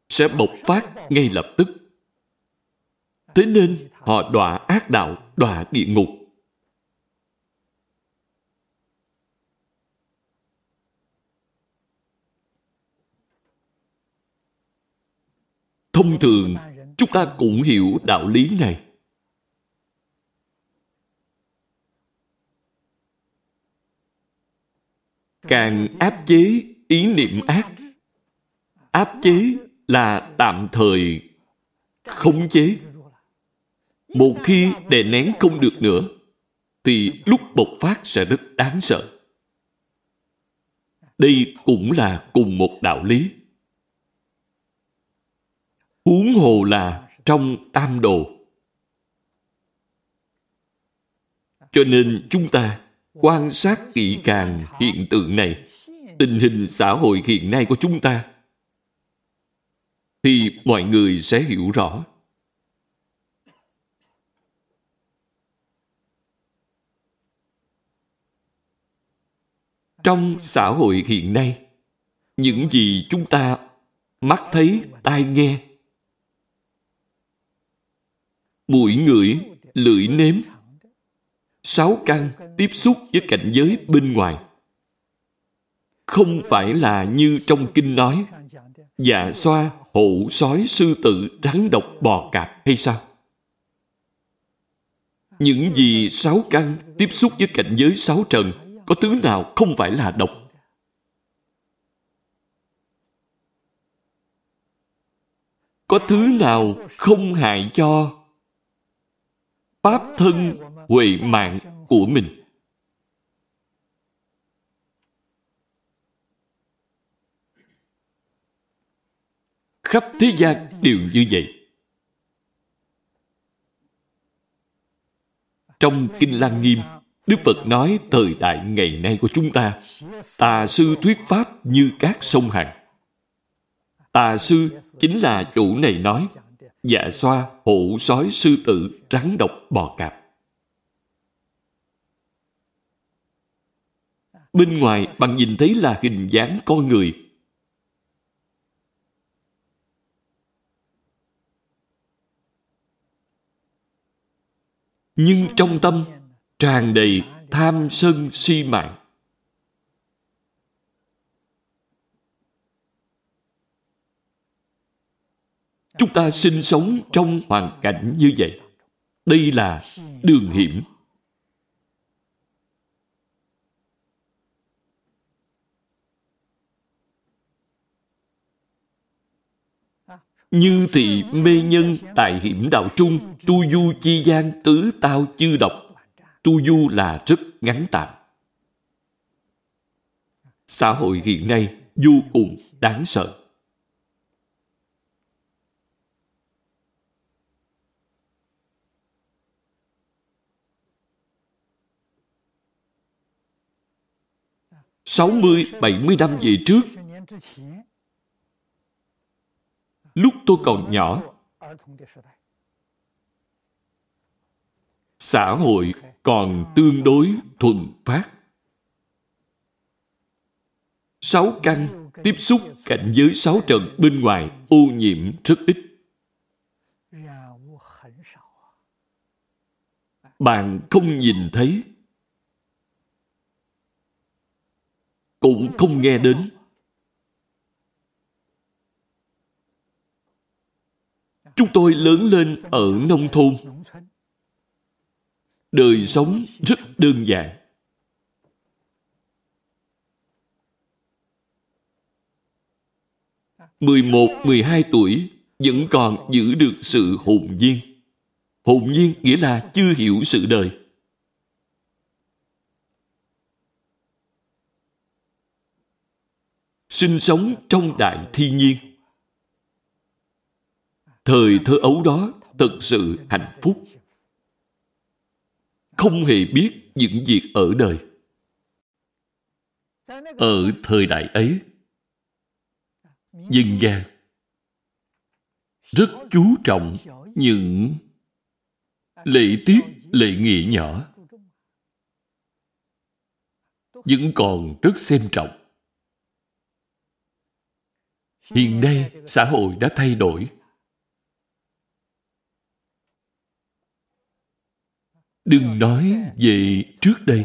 sẽ bộc phát ngay lập tức. Thế nên họ đọa ác đạo, đọa địa ngục. Thông thường, chúng ta cũng hiểu đạo lý này. càng áp chế ý niệm ác. Áp chế là tạm thời khống chế. Một khi đè nén không được nữa, thì lúc bộc phát sẽ rất đáng sợ. Đây cũng là cùng một đạo lý. Huống hồ là trong tam đồ. Cho nên chúng ta quan sát kỹ càng hiện tượng này, tình hình xã hội hiện nay của chúng ta, thì mọi người sẽ hiểu rõ. Trong xã hội hiện nay, những gì chúng ta mắt thấy, tai nghe, mũi ngửi, lưỡi nếm sáu căn tiếp xúc với cảnh giới bên ngoài. Không phải là như trong kinh nói, dạ xoa, hổ, sói, sư tử, rắn độc, bò cạp hay sao? Những gì sáu căn tiếp xúc với cảnh giới sáu trần có thứ nào không phải là độc? Có thứ nào không hại cho pháp thân huệ mạng của mình. Khắp thế gian đều như vậy. Trong Kinh Lăng Nghiêm, Đức Phật nói thời đại ngày nay của chúng ta, tà sư thuyết pháp như các sông Hằng. Tà sư chính là chủ này nói, dạ xoa, hổ, sói, sư tử, rắn độc, bò cạp. Bên ngoài bạn nhìn thấy là hình dáng con người. Nhưng trong tâm tràn đầy tham sân si mạng. Chúng ta sinh sống trong hoàn cảnh như vậy. Đây là đường hiểm. Như thị mê nhân tại hiểm đạo trung, tu du chi gian tứ tao chư độc. Tu du là rất ngắn tạm. Xã hội hiện nay vô cùng đáng sợ. Sáu mươi, bảy mươi năm về trước, lúc tôi còn nhỏ, xã hội còn tương đối thuần phát. Sáu căn tiếp xúc cảnh giới sáu trần bên ngoài ô nhiễm rất ít. Bạn không nhìn thấy, cũng không nghe đến. Chúng tôi lớn lên ở nông thôn. Đời sống rất đơn giản. mười một, mười hai tuổi vẫn còn giữ được sự hồn nhiên. Hồn nhiên nghĩa là chưa hiểu sự đời. Sinh sống trong đại thiên nhiên. Thời thơ ấu đó thật sự hạnh phúc. Không hề biết những việc ở đời. Ở thời đại ấy, dân gian rất chú trọng những lễ tiết, lễ nghĩa nhỏ. Vẫn còn rất xem trọng. Hiện nay, xã hội đã thay đổi. Đừng nói về trước đây,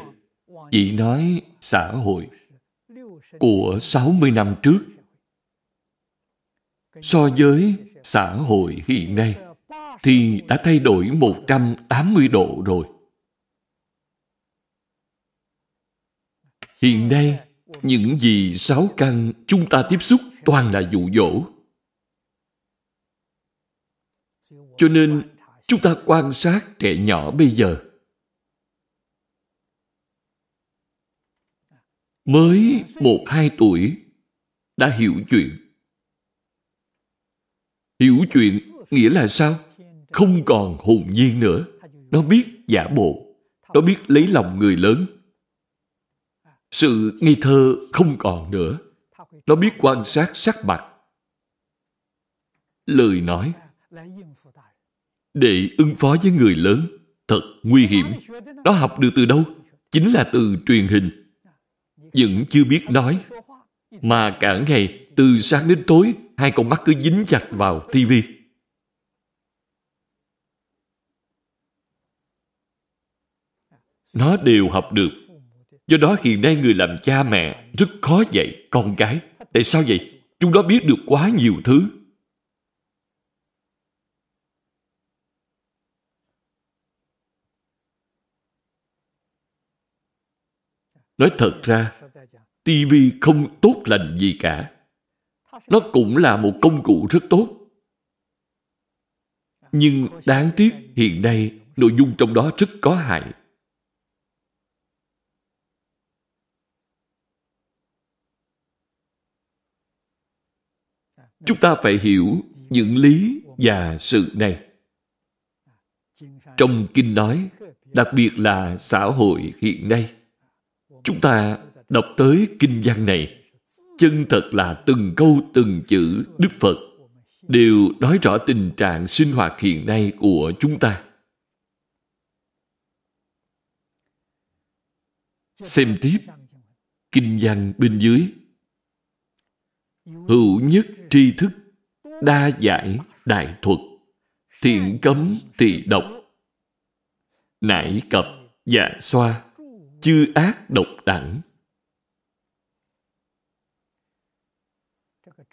chỉ nói xã hội của 60 năm trước so với xã hội hiện nay thì đã thay đổi 180 độ rồi. Hiện nay, những gì sáu căn chúng ta tiếp xúc toàn là dụ dỗ. Cho nên, chúng ta quan sát trẻ nhỏ bây giờ mới một hai tuổi đã hiểu chuyện. Hiểu chuyện nghĩa là sao? Không còn hồn nhiên nữa. Nó biết giả bộ. Nó biết lấy lòng người lớn. Sự nghi thơ không còn nữa. Nó biết quan sát sắc mặt. Lời nói. Để ứng phó với người lớn thật nguy hiểm. Nó học được từ đâu? Chính là từ truyền hình vẫn chưa biết nói. Mà cả ngày, từ sáng đến tối, hai con mắt cứ dính chặt vào tivi. Nó đều học được. Do đó hiện nay người làm cha mẹ rất khó dạy con gái. Tại sao vậy? Chúng nó biết được quá nhiều thứ. Nói thật ra, TV không tốt lành gì cả. Nó cũng là một công cụ rất tốt. Nhưng đáng tiếc hiện nay nội dung trong đó rất có hại. Chúng ta phải hiểu những lý và sự này. Trong kinh nói, đặc biệt là xã hội hiện nay, chúng ta Đọc tới kinh văn này, chân thật là từng câu từng chữ Đức Phật đều nói rõ tình trạng sinh hoạt hiện nay của chúng ta. Xem tiếp kinh văn bên dưới. Hữu nhất tri thức, đa giải đại thuật, thiện cấm tỳ độc, nải cập dạ xoa, chư ác độc đẳng.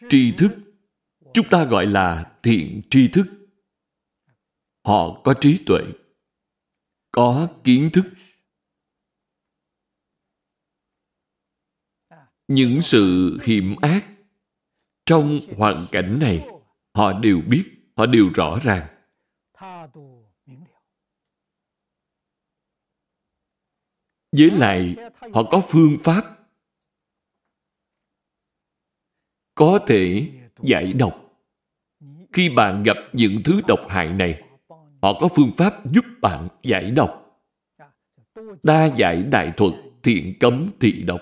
Tri thức, chúng ta gọi là thiện tri thức. Họ có trí tuệ, có kiến thức. Những sự hiểm ác trong hoàn cảnh này, họ đều biết, họ đều rõ ràng. Với lại, họ có phương pháp có thể giải độc. Khi bạn gặp những thứ độc hại này, họ có phương pháp giúp bạn giải độc. Đa giải đại thuật, thiện cấm thị độc.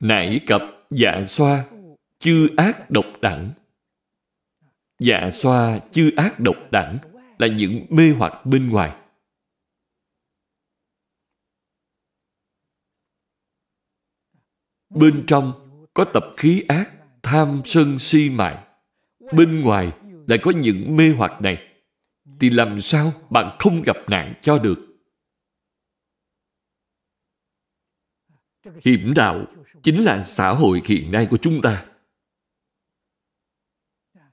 Nãy cập dạ xoa, chư ác độc đẳng. Dạ xoa, chư ác độc đẳng là những mê hoặc bên ngoài. Bên trong có tập khí ác, tham sân si mại. Bên ngoài lại có những mê hoặc này. Thì làm sao bạn không gặp nạn cho được? Hiểm đạo chính là xã hội hiện nay của chúng ta.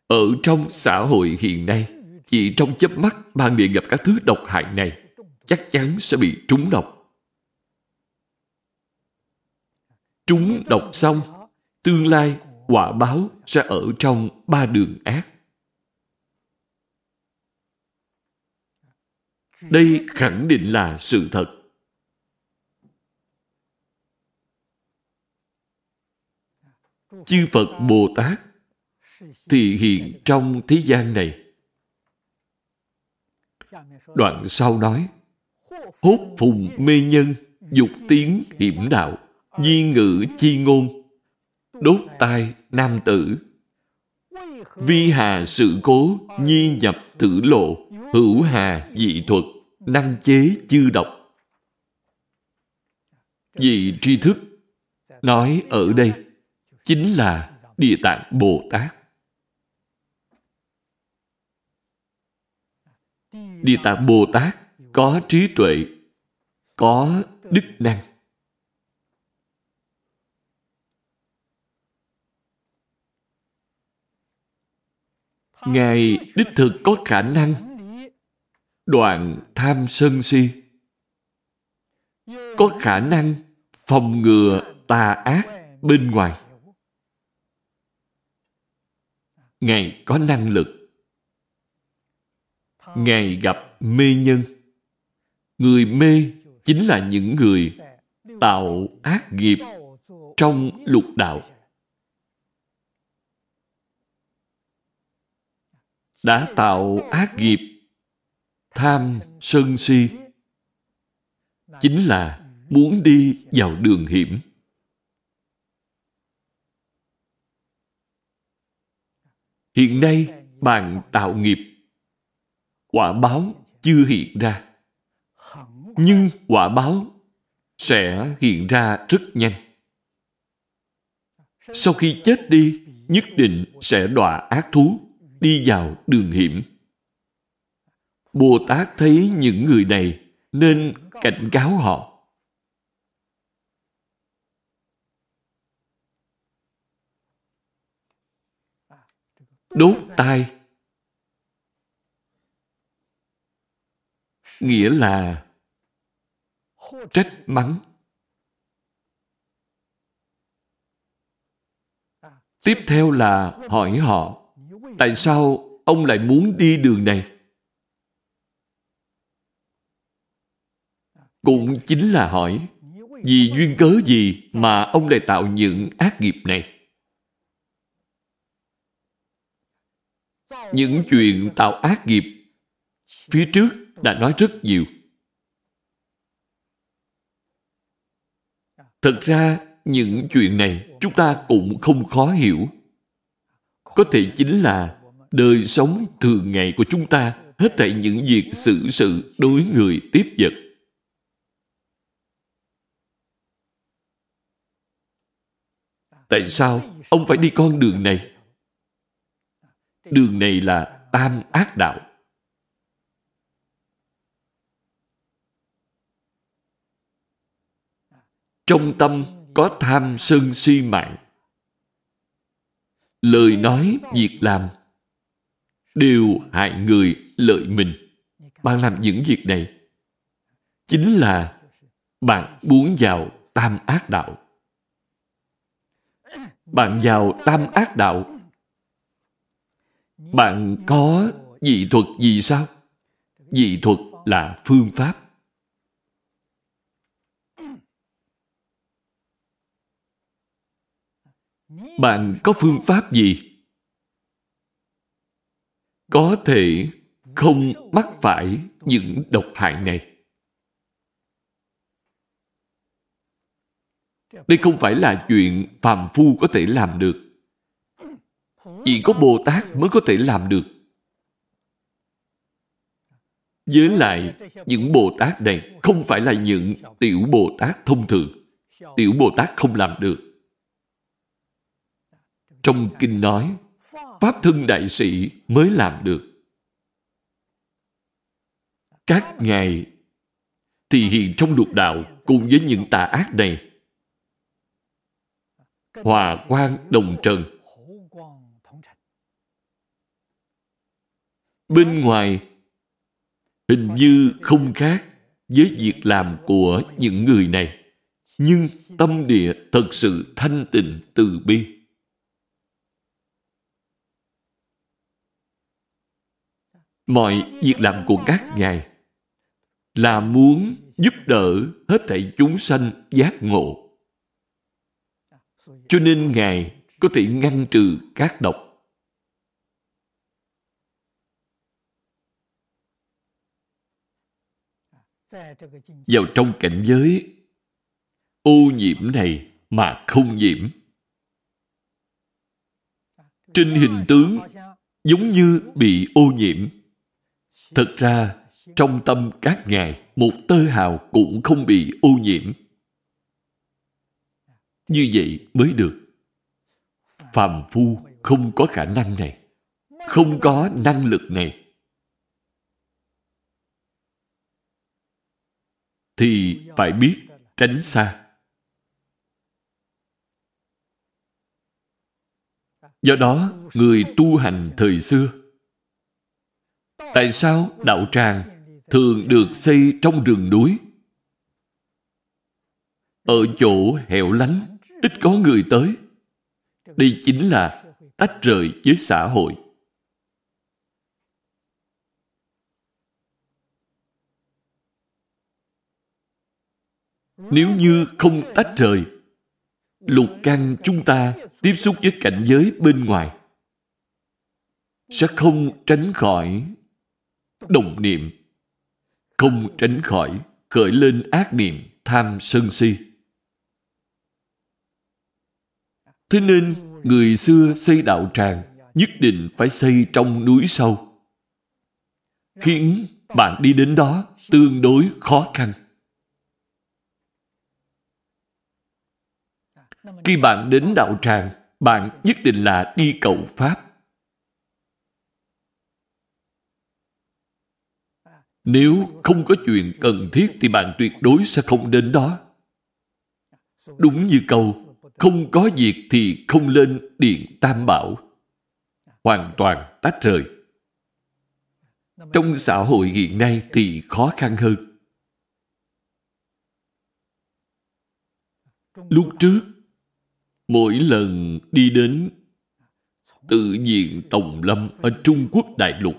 Ở trong xã hội hiện nay, chỉ trong chớp mắt bạn liền gặp các thứ độc hại này, chắc chắn sẽ bị trúng độc. Trúng độc xong, tương lai quả báo sẽ ở trong ba đường ác. Đây khẳng định là sự thật. Chư Phật Bồ Tát thì hiện trong thế gian này Đoạn sau nói, hốt phùng mê nhân, dục tiếng hiểm đạo, di ngữ chi ngôn, đốt tai nam tử. Vi hà sự cố, nhi nhập tử lộ, hữu hà dị thuật, năng chế chư độc. Vị tri thức nói ở đây chính là Địa Tạng Bồ Tát. Địa Tạng Bồ Tát có trí tuệ, có đức năng. Ngài đích thực có khả năng đoạn tham sân si, có khả năng phòng ngừa tà ác bên ngoài. Ngài có năng lực Ngài gặp mê nhân. Người mê chính là những người tạo ác nghiệp trong lục đạo. Đã tạo ác nghiệp, tham sân si, chính là muốn đi vào đường hiểm. Hiện nay bạn tạo nghiệp quả báo chưa hiện ra. Nhưng quả báo sẽ hiện ra rất nhanh. Sau khi chết đi, nhất định sẽ đọa ác thú, đi vào đường hiểm. Bồ Tát thấy những người này nên cảnh cáo họ. Đốt tai nghĩa là trách mắng. Tiếp theo là hỏi họ, tại sao ông lại muốn đi đường này? Cũng chính là hỏi, vì duyên cớ gì mà ông lại tạo những ác nghiệp này? Những chuyện tạo ác nghiệp phía trước đã nói rất nhiều. Thật ra, những chuyện này chúng ta cũng không khó hiểu. Có thể chính là đời sống thường ngày của chúng ta hết tại những việc xử sự đối người tiếp vật. Tại sao ông phải đi con đường này? Đường này là tam ác đạo. Trong tâm có tham sân si mạng. Lời nói, việc làm đều hại người lợi mình. Bạn làm những việc này chính là bạn muốn vào tam ác đạo. Bạn vào tam ác đạo bạn có dị thuật gì sao? Dị thuật là phương pháp. Bạn có phương pháp gì? Có thể không mắc phải những độc hại này. Đây không phải là chuyện phàm phu có thể làm được. Chỉ có Bồ Tát mới có thể làm được. Với lại, những Bồ Tát này không phải là những tiểu Bồ Tát thông thường. Tiểu Bồ Tát không làm được. Trong kinh nói, Pháp thân đại sĩ mới làm được. Các ngài thì hiện trong lục đạo cùng với những tà ác này hòa quang đồng trần. Bên ngoài, hình như không khác với việc làm của những người này, nhưng tâm địa thật sự thanh tịnh từ bi. Mọi việc làm của các ngài là muốn giúp đỡ hết thảy chúng sanh giác ngộ. Cho nên Ngài có thể ngăn trừ các độc. Vào trong cảnh giới ô nhiễm này mà không nhiễm. Trên hình tướng giống như bị ô nhiễm. Thật ra, trong tâm các ngài, một tơ hào cũng không bị ô nhiễm. Như vậy mới được. Phàm phu không có khả năng này, không có năng lực này. Thì phải biết tránh xa. Do đó, người tu hành thời xưa Tại sao đạo tràng thường được xây trong rừng núi? Ở chỗ hẻo lánh ít có người tới. Đây chính là tách rời với xã hội. Nếu như không tách rời, lục căn chúng ta tiếp xúc với cảnh giới bên ngoài sẽ không tránh khỏi đồng niệm, không tránh khỏi khởi lên ác niệm tham sân si. Thế nên, người xưa xây đạo tràng nhất định phải xây trong núi sâu. Khiến bạn đi đến đó tương đối khó khăn. Khi bạn đến đạo tràng, bạn nhất định là đi cầu Pháp. Nếu không có chuyện cần thiết thì bạn tuyệt đối sẽ không đến đó. Đúng như câu không có việc thì không lên điện tam bảo. Hoàn toàn tách rời. Trong xã hội hiện nay thì khó khăn hơn. Lúc trước, mỗi lần đi đến tự nhiên Tổng Lâm ở Trung Quốc đại lục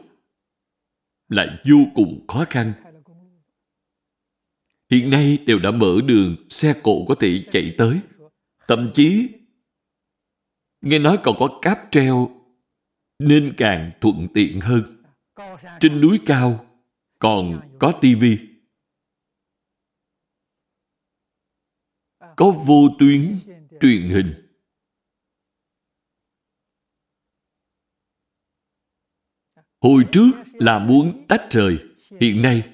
là vô cùng khó khăn. Hiện nay đều đã mở đường, xe cộ có thể chạy tới. Thậm chí, nghe nói còn có cáp treo, nên càng thuận tiện hơn. Trên núi cao còn có tivi. Có vô tuyến truyền hình. Hồi trước là muốn tách rời, hiện nay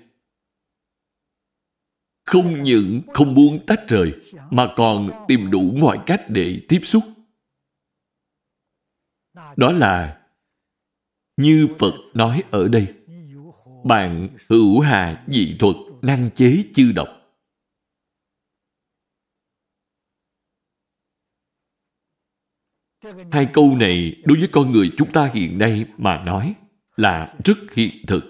không những không muốn tách rời, mà còn tìm đủ mọi cách để tiếp xúc. Đó là như Phật nói ở đây, bạn hữu hà dị thuật năng chế chư độc. Hai câu này đối với con người chúng ta hiện nay mà nói là rất hiện thực.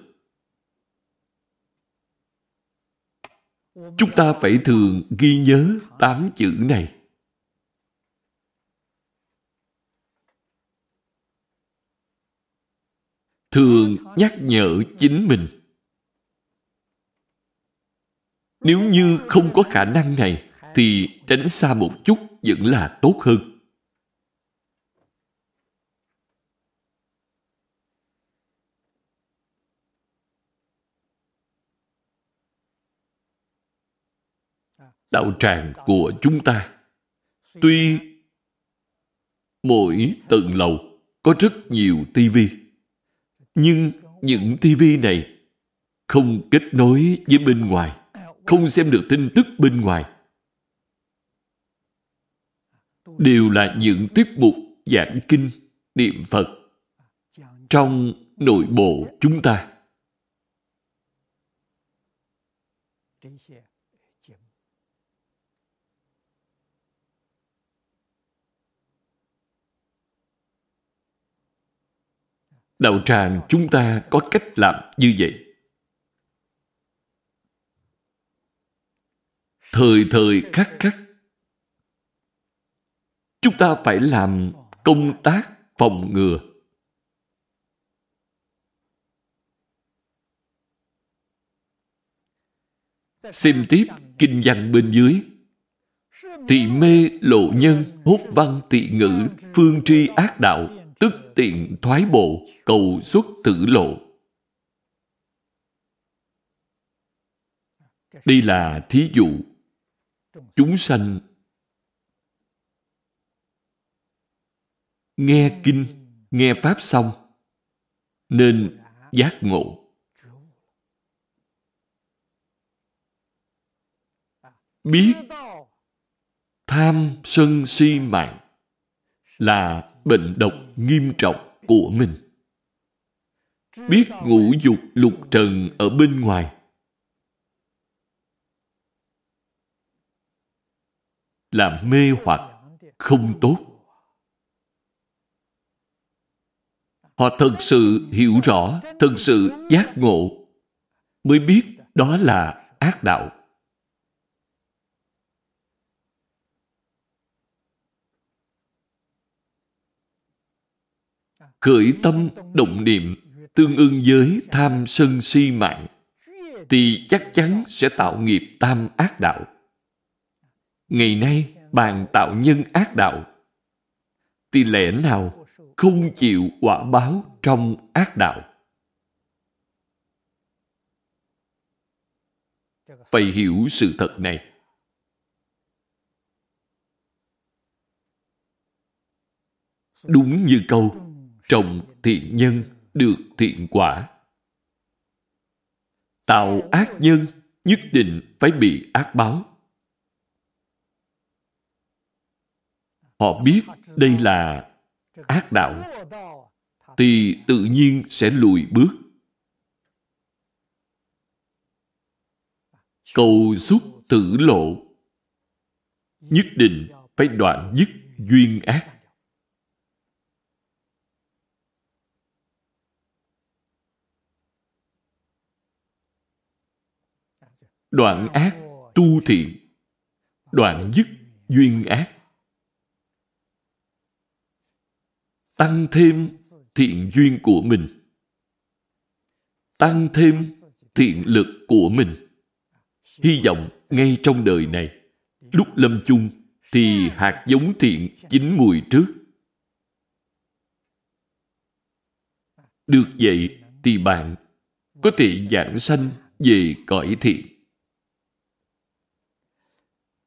Chúng ta phải thường ghi nhớ tám chữ này. Thường nhắc nhở chính mình. Nếu như không có khả năng này, thì tránh xa một chút vẫn là tốt hơn. Đạo tràng của chúng ta. Tuy mỗi tầng lầu có rất nhiều tivi, nhưng những tivi này không kết nối với bên ngoài, không xem được tin tức bên ngoài. Đều là những tiết mục giảng kinh, niệm Phật trong nội bộ chúng ta. Đạo tràng chúng ta có cách làm như vậy. Thời thời khắc khắc, chúng ta phải làm công tác phòng ngừa. Xem tiếp kinh văn bên dưới. Thị mê lộ nhân, hốt văn tị ngữ, phương tri ác đạo, tức tiện thoái bộ, cầu xuất tử lộ. Đây là thí dụ. Chúng sanh nghe kinh, nghe Pháp xong, nên giác ngộ. Biết tham sân si mạng là bệnh độc nghiêm trọng của mình. Biết ngũ dục lục trần ở bên ngoài. Làm mê hoặc không tốt. Họ thật sự hiểu rõ, thật sự giác ngộ, mới biết đó là ác đạo. Khởi tâm động niệm tương ưng với tham sân si mạng, thì chắc chắn sẽ tạo nghiệp tam ác đạo. Ngày nay, bàn tạo nhân ác đạo, thì lẽ nào không chịu quả báo trong ác đạo? Phải hiểu sự thật này. Đúng như câu trồng thiện nhân được thiện quả. Tạo ác nhân nhất định phải bị ác báo. Họ biết đây là ác đạo, thì tự nhiên sẽ lùi bước. Cầu xuất tử lộ, nhất định phải đoạn dứt duyên ác. Đoạn ác tu thiện đoạn dứt duyên ác. Tăng thêm thiện duyên của mình. Tăng thêm thiện lực của mình. Hy vọng ngay trong đời này, lúc lâm chung thì hạt giống thiện chín mùi trước. Được vậy thì bạn có thể giảng sanh về cõi thiện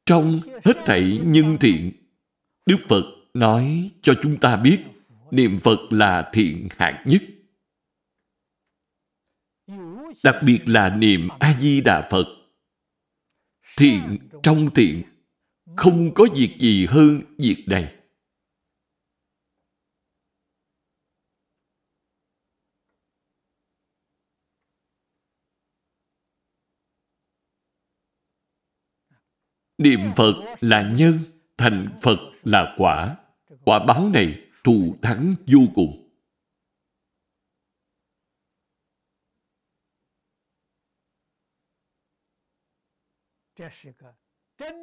trong hết thảy nhân thiện, Đức Phật nói cho chúng ta biết niệm Phật là thiện hạng nhất. Đặc biệt là niệm A-di-đà Phật. Thiện trong thiện, không có việc gì hơn việc này. Niệm Phật là nhân, thành Phật là quả. quả báo này thù thắng vô cùng.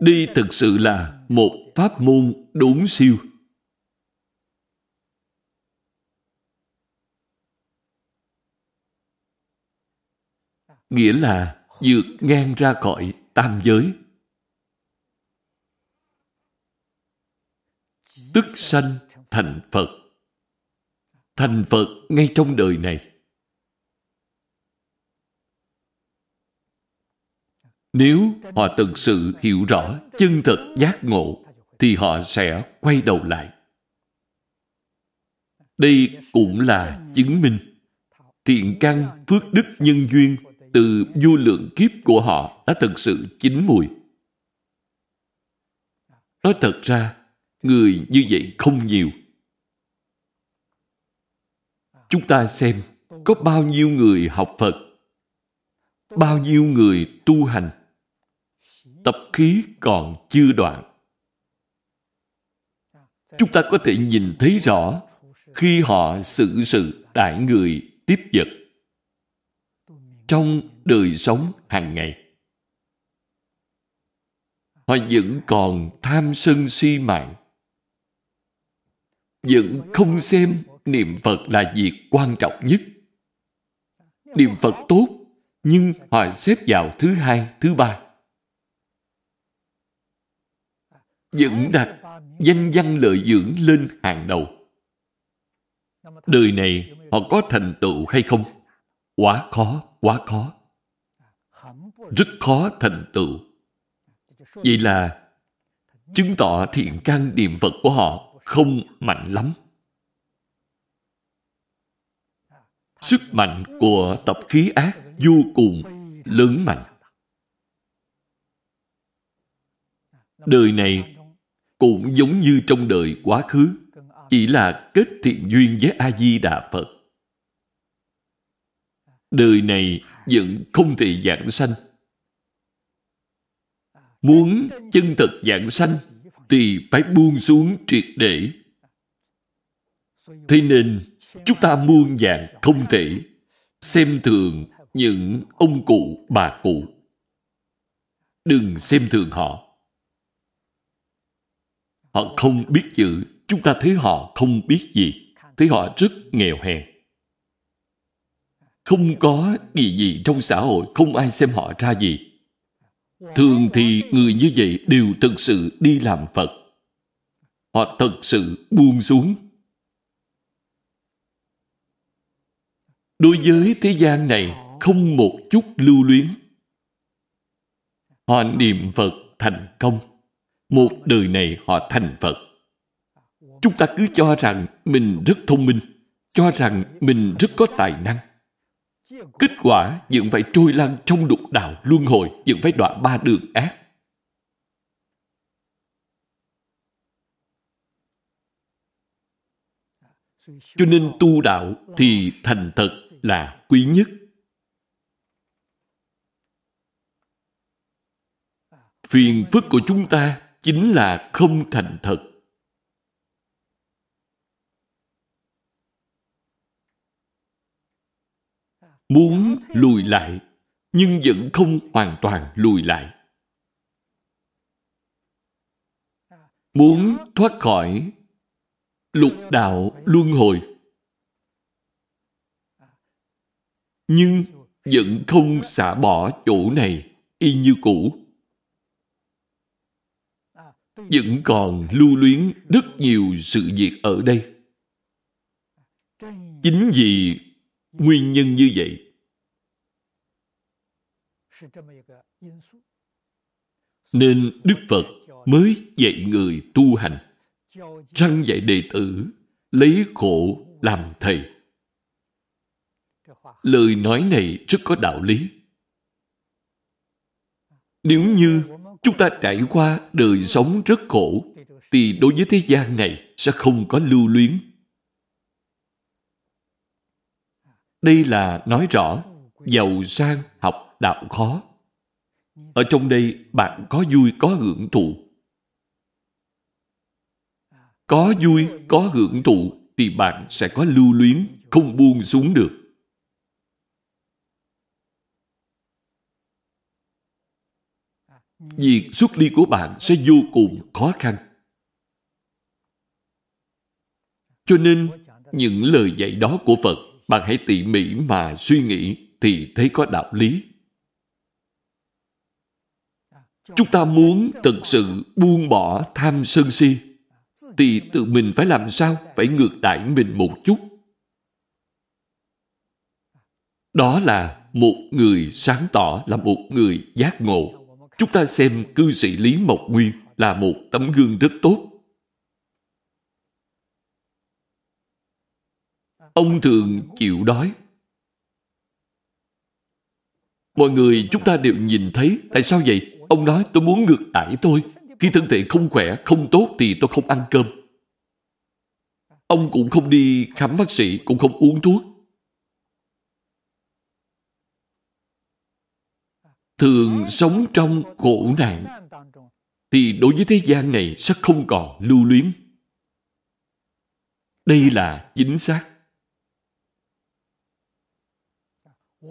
đi thực sự là một pháp môn đốn siêu. Nghĩa là vượt ngang ra khỏi tam giới. Tức sanh thành Phật. Thành Phật ngay trong đời này. Nếu họ thực sự hiểu rõ chân thật giác ngộ, thì họ sẽ quay đầu lại. Đây cũng là chứng minh thiện căn phước đức nhân duyên từ vô lượng kiếp của họ đã thực sự chín mùi. Nói thật ra, người như vậy không nhiều. Chúng ta xem, có bao nhiêu người học Phật, bao nhiêu người tu hành, tập khí còn chưa đoạn. Chúng ta có thể nhìn thấy rõ khi họ xử sự đại người tiếp vật trong đời sống hàng ngày. Họ vẫn còn tham sân si mạng. Vẫn không xem niệm Phật là việc quan trọng nhất. Niệm Phật tốt, nhưng họ xếp vào thứ hai, thứ ba. Vẫn đặt danh văn lợi dưỡng lên hàng đầu. Đời này họ có thành tựu hay không? Quá khó, quá khó. Rất khó thành tựu. Vậy là chứng tỏ thiện căn niệm Phật của họ không mạnh lắm. Sức mạnh của tập khí ác vô cùng lớn mạnh. Đời này cũng giống như trong đời quá khứ, chỉ là kết thiện duyên với A-di-đà Phật. Đời này vẫn không thể giảng sanh. Muốn chân thật giảng sanh thì phải buông xuống triệt để. Thế nên, chúng ta muôn dạng không thể xem thường những ông cụ, bà cụ. Đừng xem thường họ. Họ không biết chữ, chúng ta thấy họ không biết gì, thấy họ rất nghèo hèn. Không có gì gì trong xã hội, không ai xem họ ra gì. Thường thì người như vậy đều thực sự đi làm Phật. Họ thật sự buông xuống. Đối với thế gian này, không một chút lưu luyến. Họ niệm Phật thành công. Một đời này họ thành Phật. Chúng ta cứ cho rằng mình rất thông minh, cho rằng mình rất có tài năng. Kết quả vẫn phải trôi lăn trong đục đạo luân hồi, vẫn phải đoạn ba đường ác. Cho nên tu đạo thì thành thật là quý nhất. Phiền phức của chúng ta chính là không thành thật. Muốn lùi lại, nhưng vẫn không hoàn toàn lùi lại. Muốn thoát khỏi lục đạo luân hồi, nhưng vẫn không xả bỏ chỗ này y như cũ vẫn còn lưu luyến rất nhiều sự việc ở đây. Chính vì nguyên nhân như vậy, nên Đức Phật mới dạy người tu hành, răng dạy đệ tử, lấy khổ làm thầy. Lời nói này rất có đạo lý. Nếu như chúng ta trải qua đời sống rất khổ, thì đối với thế gian này sẽ không có lưu luyến. Đây là nói rõ, giàu sang học đạo khó. Ở trong đây bạn có vui có hưởng thụ. có vui, có hưởng thụ, thì bạn sẽ có lưu luyến, không buông xuống được. Việc xuất ly của bạn sẽ vô cùng khó khăn. Cho nên, những lời dạy đó của Phật, bạn hãy tỉ mỉ mà suy nghĩ thì thấy có đạo lý. Chúng ta muốn thực sự buông bỏ tham sân si, thì tự mình phải làm sao? Phải ngược đãi mình một chút. Đó là một người sáng tỏ, là một người giác ngộ. Chúng ta xem cư sĩ Lý Mộc Nguyên là một tấm gương rất tốt. Ông thường chịu đói. Mọi người chúng ta đều nhìn thấy. Tại sao vậy? Ông nói tôi muốn ngược đãi tôi. Khi thân thể không khỏe, không tốt thì tôi không ăn cơm. Ông cũng không đi khám bác sĩ, cũng không uống thuốc. Thường sống trong khổ nạn, thì đối với thế gian này sẽ không còn lưu luyến. Đây là chính xác.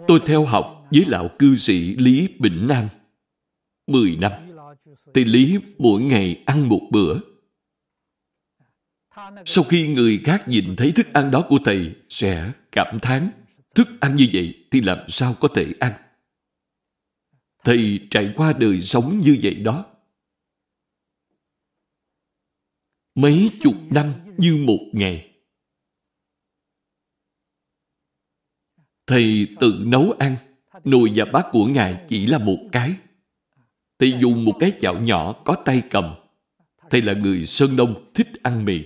Tôi theo học với lão cư sĩ Lý bình Nam 10 năm. Thầy Lý mỗi ngày ăn một bữa. Sau khi người khác nhìn thấy thức ăn đó của thầy, sẽ cảm thán, thức ăn như vậy thì làm sao có thể ăn. Thầy trải qua đời sống như vậy đó. Mấy chục năm như một ngày. Thầy tự nấu ăn, nồi và bát của Ngài chỉ là một cái. Thầy dùng một cái chảo nhỏ có tay cầm. Thầy là người Sơn Đông thích ăn mì.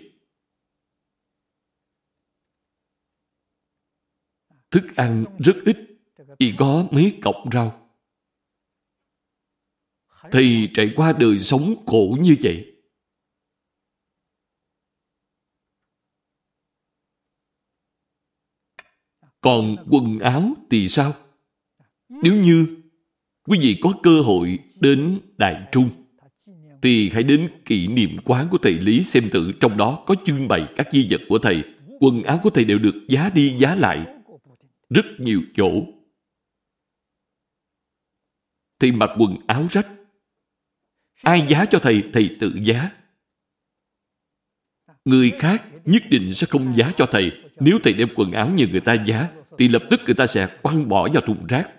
Thức ăn rất ít, chỉ có mấy cọng rau. Thầy trải qua đời sống khổ như vậy. Còn quần áo thì sao? Nếu như quý vị có cơ hội đến Đại Trung, thì hãy đến kỷ niệm quán của thầy Lý xem thử trong đó có trưng bày các di vật của thầy. Quần áo của thầy đều được giá đi giá lại. Rất nhiều chỗ. Thầy mặc quần áo rách. Ai giá cho thầy, thầy tự giá. Người khác nhất định sẽ không giá cho thầy. Nếu thầy đem quần áo như người ta giá, thì lập tức người ta sẽ quăng bỏ vào thùng rác.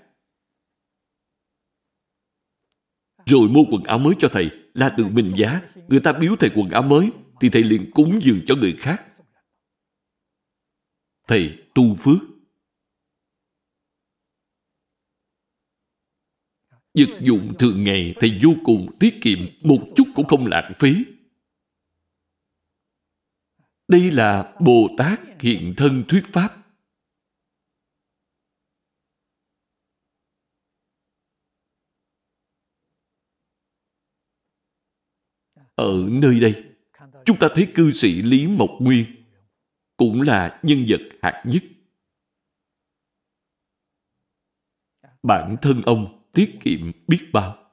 Rồi mua quần áo mới cho thầy là tự mình giá. Người ta biếu thầy quần áo mới thì thầy liền cúng dường cho người khác. Thầy tu phước. Vật dụng thường ngày thầy vô cùng tiết kiệm, một chút cũng không lãng phí. Đây là Bồ Tát hiện thân thuyết Pháp. Ở nơi đây, chúng ta thấy cư sĩ Lý Mộc Nguyên cũng là nhân vật hạt nhất. Bản thân ông tiết kiệm biết bao.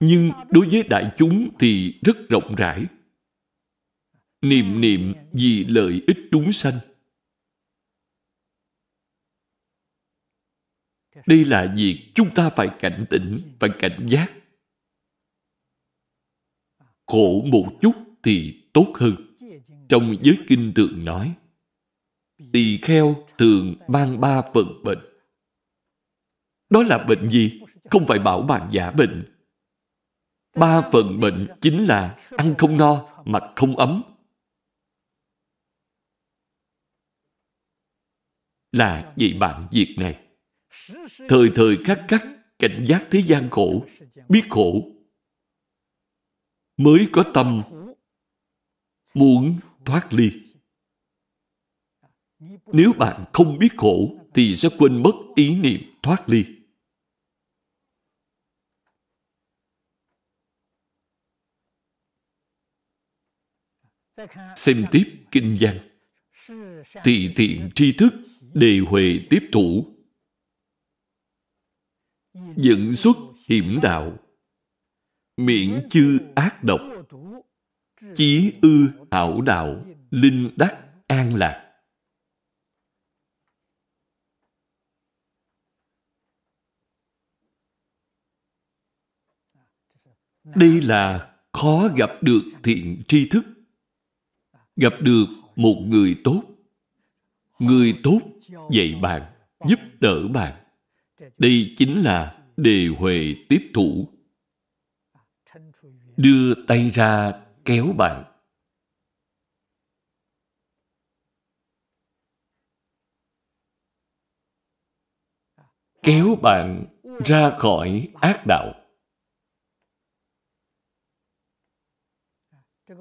Nhưng đối với đại chúng thì rất rộng rãi. Niệm niệm vì lợi ích chúng sanh. Đây là việc chúng ta phải cảnh tỉnh, phải cảnh giác khổ một chút thì tốt hơn. Trong giới kinh tượng nói, tỳ kheo thường mang ba phần bệnh. Đó là bệnh gì? Không phải bảo bạn giả bệnh. Ba phần bệnh chính là ăn không no, mặc không ấm. Là vì bạn việc này. Thời thời khắc khắc cảnh giác thế gian khổ, biết khổ mới có tâm muốn thoát ly. Nếu bạn không biết khổ, thì sẽ quên mất ý niệm thoát ly. Xem tiếp kinh văn. Thị thiện tri thức đề huệ tiếp thủ. Dẫn xuất hiểm đạo miễn chư ác độc, chí ư hảo đạo, linh đắc an lạc. Đây là khó gặp được thiện tri thức. Gặp được một người tốt. Người tốt dạy bạn, giúp đỡ bạn. Đây chính là đề huệ tiếp thủ. Đưa tay ra kéo bạn. Kéo bạn ra khỏi ác đạo.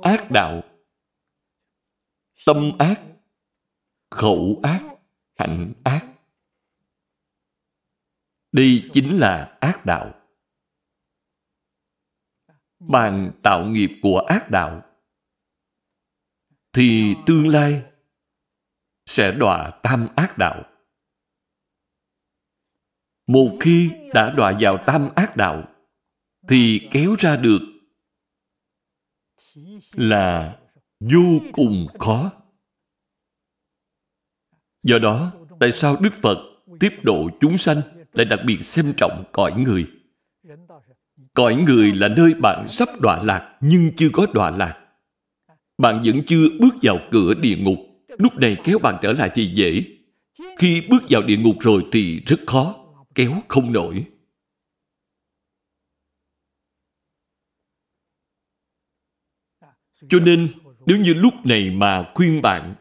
Ác đạo Tâm ác Khẩu ác Hạnh ác Đây chính là ác đạo. Bạn tạo nghiệp của ác đạo thì tương lai sẽ đọa tam ác đạo. Một khi đã đọa vào tam ác đạo thì kéo ra được là vô cùng khó. Do đó, tại sao Đức Phật tiếp độ chúng sanh lại đặc biệt xem trọng cõi người? Cõi người là nơi bạn sắp đọa lạc nhưng chưa có đọa lạc. Bạn vẫn chưa bước vào cửa địa ngục. Lúc này kéo bạn trở lại thì dễ. Khi bước vào địa ngục rồi thì rất khó, kéo không nổi. Cho nên, nếu như lúc này mà khuyên bạn,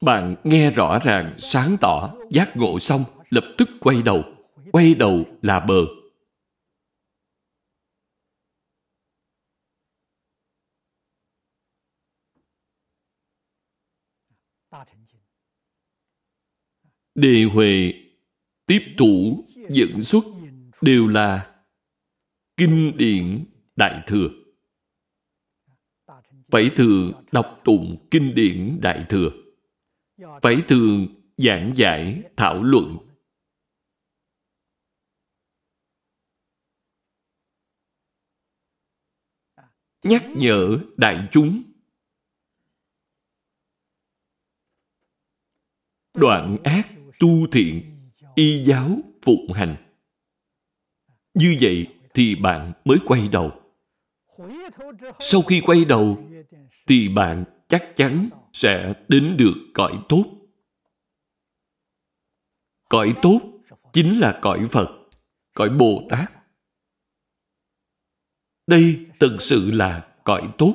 bạn nghe rõ ràng, sáng tỏ, giác ngộ xong, lập tức quay đầu. Quay đầu là bờ. Đề Huệ tiếp thủ dẫn xuất đều là kinh điển Đại Thừa phải thường đọc tụng kinh điển Đại Thừa. Phải thường giảng giải, thảo luận. Nhắc nhở đại chúng đoạn ác tu thiện y giáo phụng hành như vậy thì bạn mới quay đầu sau khi quay đầu thì bạn chắc chắn sẽ đến được cõi tốt. Cõi tốt chính là cõi Phật, cõi Bồ Tát. Đây thực sự là cõi tốt.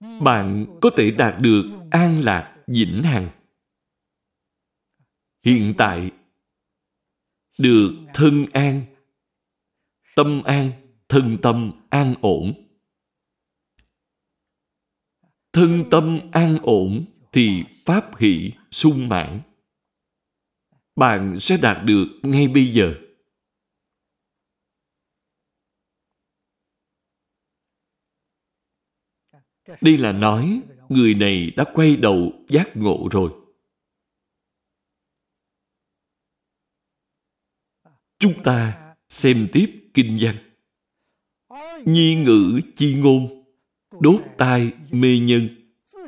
Bạn có thể đạt được an lạc vĩnh hằng. Hiện tại, được thân an, tâm an, thân tâm an ổn thân tâm an ổn thì pháp hỷ sung mãn. Bạn sẽ đạt được ngay bây giờ. Đây là nói người này đã quay đầu giác ngộ rồi. Chúng ta xem tiếp kinh văn. Nhi ngữ chi ngôn đốt tai mê nhân,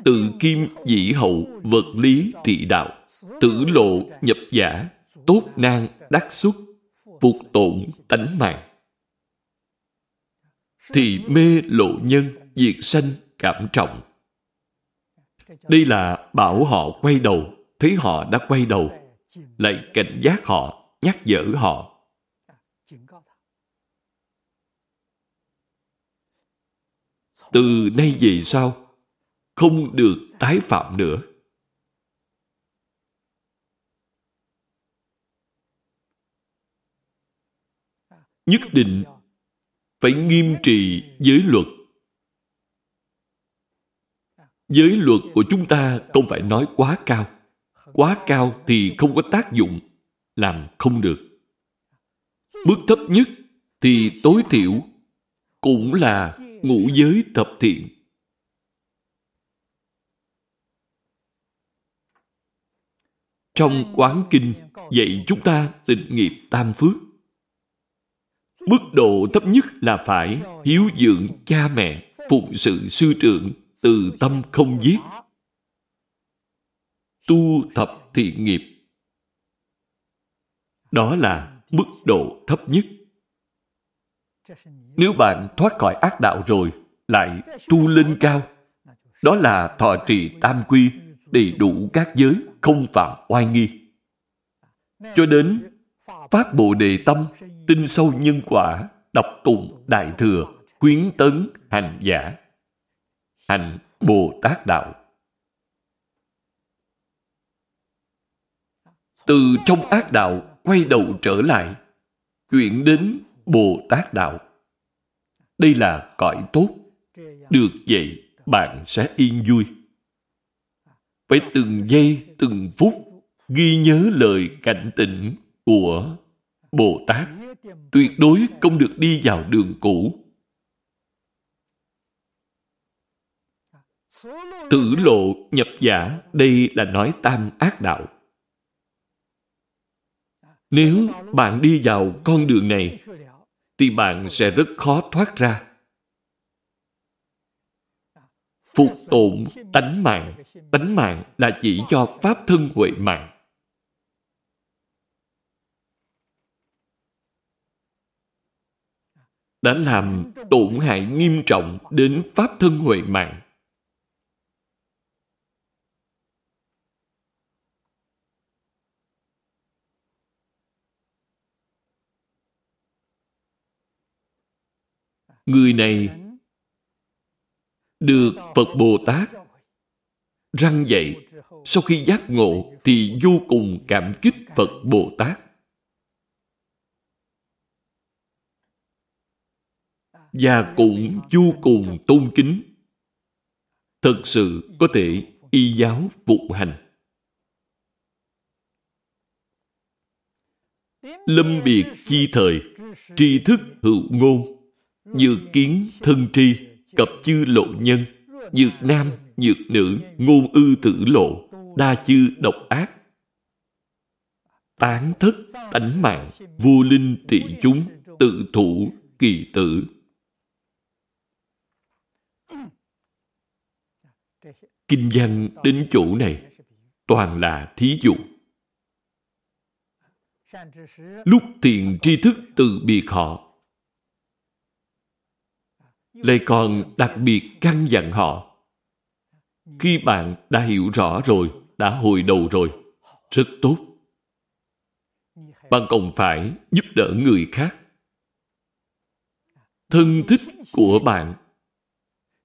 tự kim dĩ hậu vật lý trị đạo, tử lộ nhập giả, tốt nan đắc xuất, phục tổn tánh mạng. Thì mê lộ nhân, diệt sanh cảm trọng. Đây là bảo họ quay đầu, thấy họ đã quay đầu, lại cảnh giác họ, nhắc nhở họ. Từ nay về sau không được tái phạm nữa. Nhất định phải nghiêm trì giới luật. Giới luật của chúng ta không phải nói quá cao. Quá cao thì không có tác dụng, làm không được. Bước thấp nhất thì tối thiểu cũng là ngũ giới tập thiện. Trong quán kinh dạy chúng ta tịnh nghiệp tam phước. Mức độ thấp nhất là phải hiếu dưỡng cha mẹ, phụng sự sư trưởng, từ tâm không giết, tu thập thiện nghiệp. Đó là mức độ thấp nhất. Nếu bạn thoát khỏi ác đạo rồi, lại tu lên cao, đó là thọ trì tam quy, đầy đủ các giới, không phạm oai nghi. Cho đến phát bộ đề tâm, tin sâu nhân quả, đọc tụng đại thừa, khuyến tấn hành giả, hành Bồ Tát Đạo. Từ trong ác đạo quay đầu trở lại, chuyển đến Bồ Tát Đạo. Đây là cõi tốt. Được vậy, bạn sẽ yên vui. Phải từng giây, từng phút ghi nhớ lời cảnh tỉnh của Bồ Tát. Tuyệt đối không được đi vào đường cũ. Tử lộ nhập giả, đây là nói tam ác đạo. Nếu bạn đi vào con đường này, thì bạn sẽ rất khó thoát ra. Phục tổn tánh mạng. Tánh mạng là chỉ cho Pháp thân huệ mạng. Đã làm tổn hại nghiêm trọng đến Pháp thân huệ mạng. Người này được Phật Bồ Tát răng dạy sau khi giác ngộ thì vô cùng cảm kích Phật Bồ Tát. Và cũng vô cùng tôn kính. Thật sự có thể y giáo phục hành. Lâm biệt chi thời, tri thức hữu ngôn, như kiến thân tri, cập chư lộ nhân, nhược nam, nhược nữ, ngôn ư tử lộ, đa chư độc ác. Tán thất, tánh mạng, vô linh tị chúng, tự thủ, kỳ tử. Kinh văn đến chỗ này toàn là thí dụ. Lúc thiện tri thức từ biệt họ, lại còn đặc biệt căn dặn họ. Khi bạn đã hiểu rõ rồi, đã hồi đầu rồi, rất tốt. Bạn còn phải giúp đỡ người khác. Thân thích của bạn,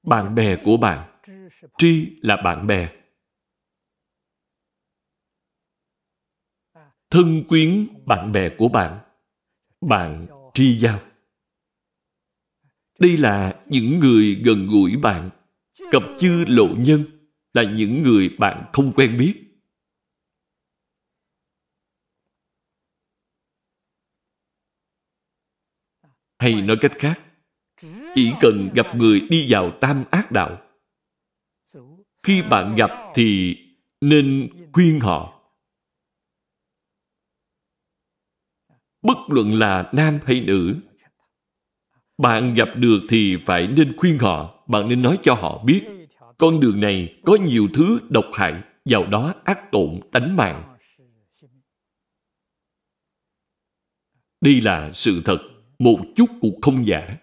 bạn bè của bạn, tri là bạn bè. Thân quyến bạn bè của bạn, bạn tri giao. Đây là những người gần gũi bạn. Cập chư lộ nhân là những người bạn không quen biết. Hay nói cách khác, chỉ cần gặp người đi vào tam ác đạo. Khi bạn gặp thì nên khuyên họ. Bất luận là nam hay nữ, bạn gặp được thì phải nên khuyên họ, bạn nên nói cho họ biết, con đường này có nhiều thứ độc hại, vào đó ác tổn tánh mạng. Đây là sự thật, một chút cũng không giả.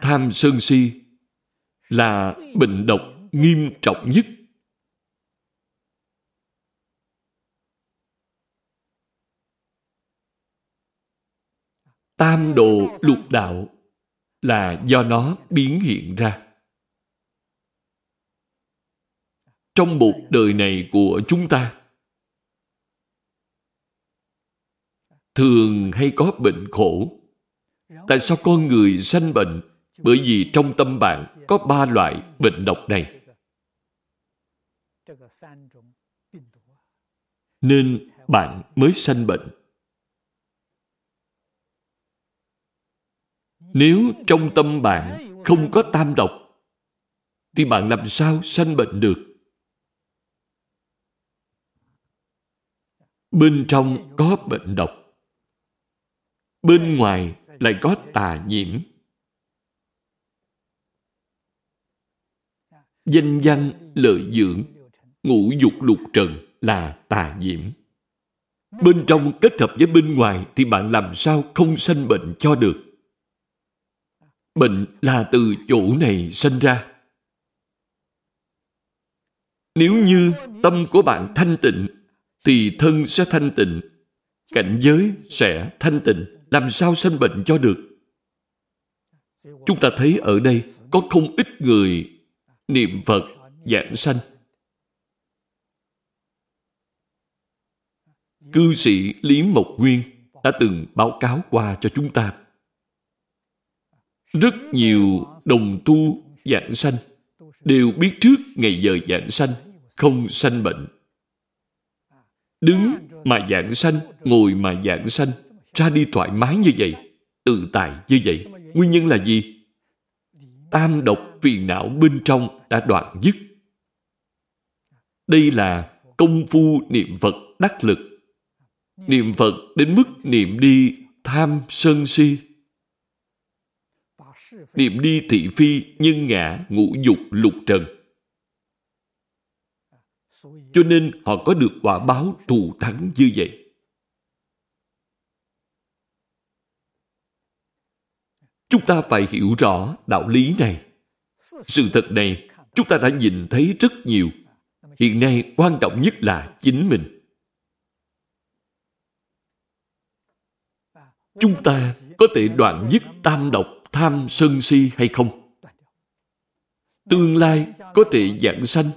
Tham sân si là bệnh độc nghiêm trọng nhất tam đồ lục đạo là do nó biến hiện ra. Trong một đời này của chúng ta, thường hay có bệnh khổ. Tại sao con người sanh bệnh? Bởi vì trong tâm bạn có ba loại bệnh độc này. Nên bạn mới sanh bệnh. Nếu trong tâm bạn không có tam độc, thì bạn làm sao sanh bệnh được? Bên trong có bệnh độc. Bên ngoài lại có tà nhiễm. danh văn, lợi dưỡng, ngũ dục lục trần là tà nhiễm. Bên trong kết hợp với bên ngoài thì bạn làm sao không sanh bệnh cho được. Bệnh là từ chỗ này sinh ra. Nếu như tâm của bạn thanh tịnh, thì thân sẽ thanh tịnh, cảnh giới sẽ thanh tịnh, làm sao sanh bệnh cho được. Chúng ta thấy ở đây có không ít người niệm Phật, giảng sanh. Cư sĩ Lý Mộc Nguyên đã từng báo cáo qua cho chúng ta. Rất nhiều đồng tu giảng sanh đều biết trước ngày giờ giảng sanh, không sanh bệnh. Đứng mà giảng sanh, ngồi mà giảng sanh, ra đi thoải mái như vậy, tự tại như vậy. Nguyên nhân là gì? Tam độc phiền não bên trong đã đoạn dứt. Đây là công phu niệm Phật đắc lực. Niệm Phật đến mức niệm đi tham sân si. Niệm đi thị phi nhân ngã ngũ dục lục trần. Cho nên họ có được quả báo thù thắng như vậy. Chúng ta phải hiểu rõ đạo lý này. Sự thật này, chúng ta đã nhìn thấy rất nhiều. Hiện nay, quan trọng nhất là chính mình. Chúng ta có thể đoạn dứt tam độc, tham, sân si hay không? Tương lai có thể giảng sanh,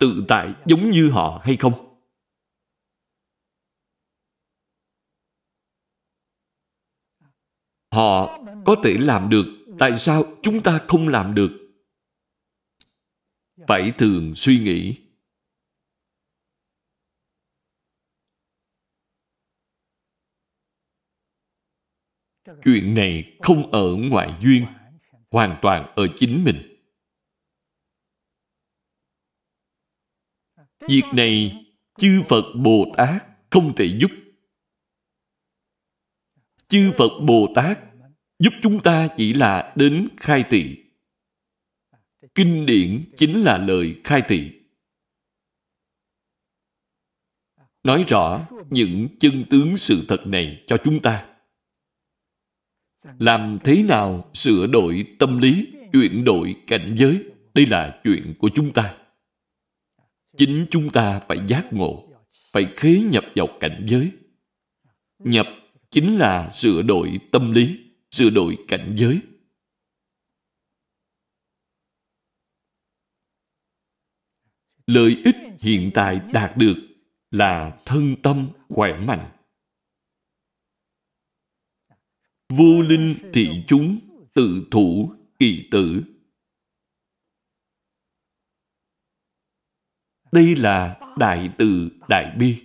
tự tại giống như họ hay không? Họ có thể làm được, tại sao chúng ta không làm được? Phải thường suy nghĩ. Chuyện này không ở ngoại duyên, hoàn toàn ở chính mình. Việc này chư Phật Bồ Tát không thể giúp. Chư Phật Bồ Tát giúp chúng ta chỉ là đến khai thị. Kinh điển chính là lời khai thị. Nói rõ những chân tướng sự thật này cho chúng ta. Làm thế nào sửa đổi tâm lý, chuyển đổi cảnh giới, đây là chuyện của chúng ta. Chính chúng ta phải giác ngộ, phải khế nhập vào cảnh giới. Nhập chính là sửa đổi tâm lý, sửa đổi cảnh giới. Lợi ích hiện tại đạt được là thân tâm khỏe mạnh. Vô linh thị chúng tự thủ kỳ tử. Đây là đại từ đại bi.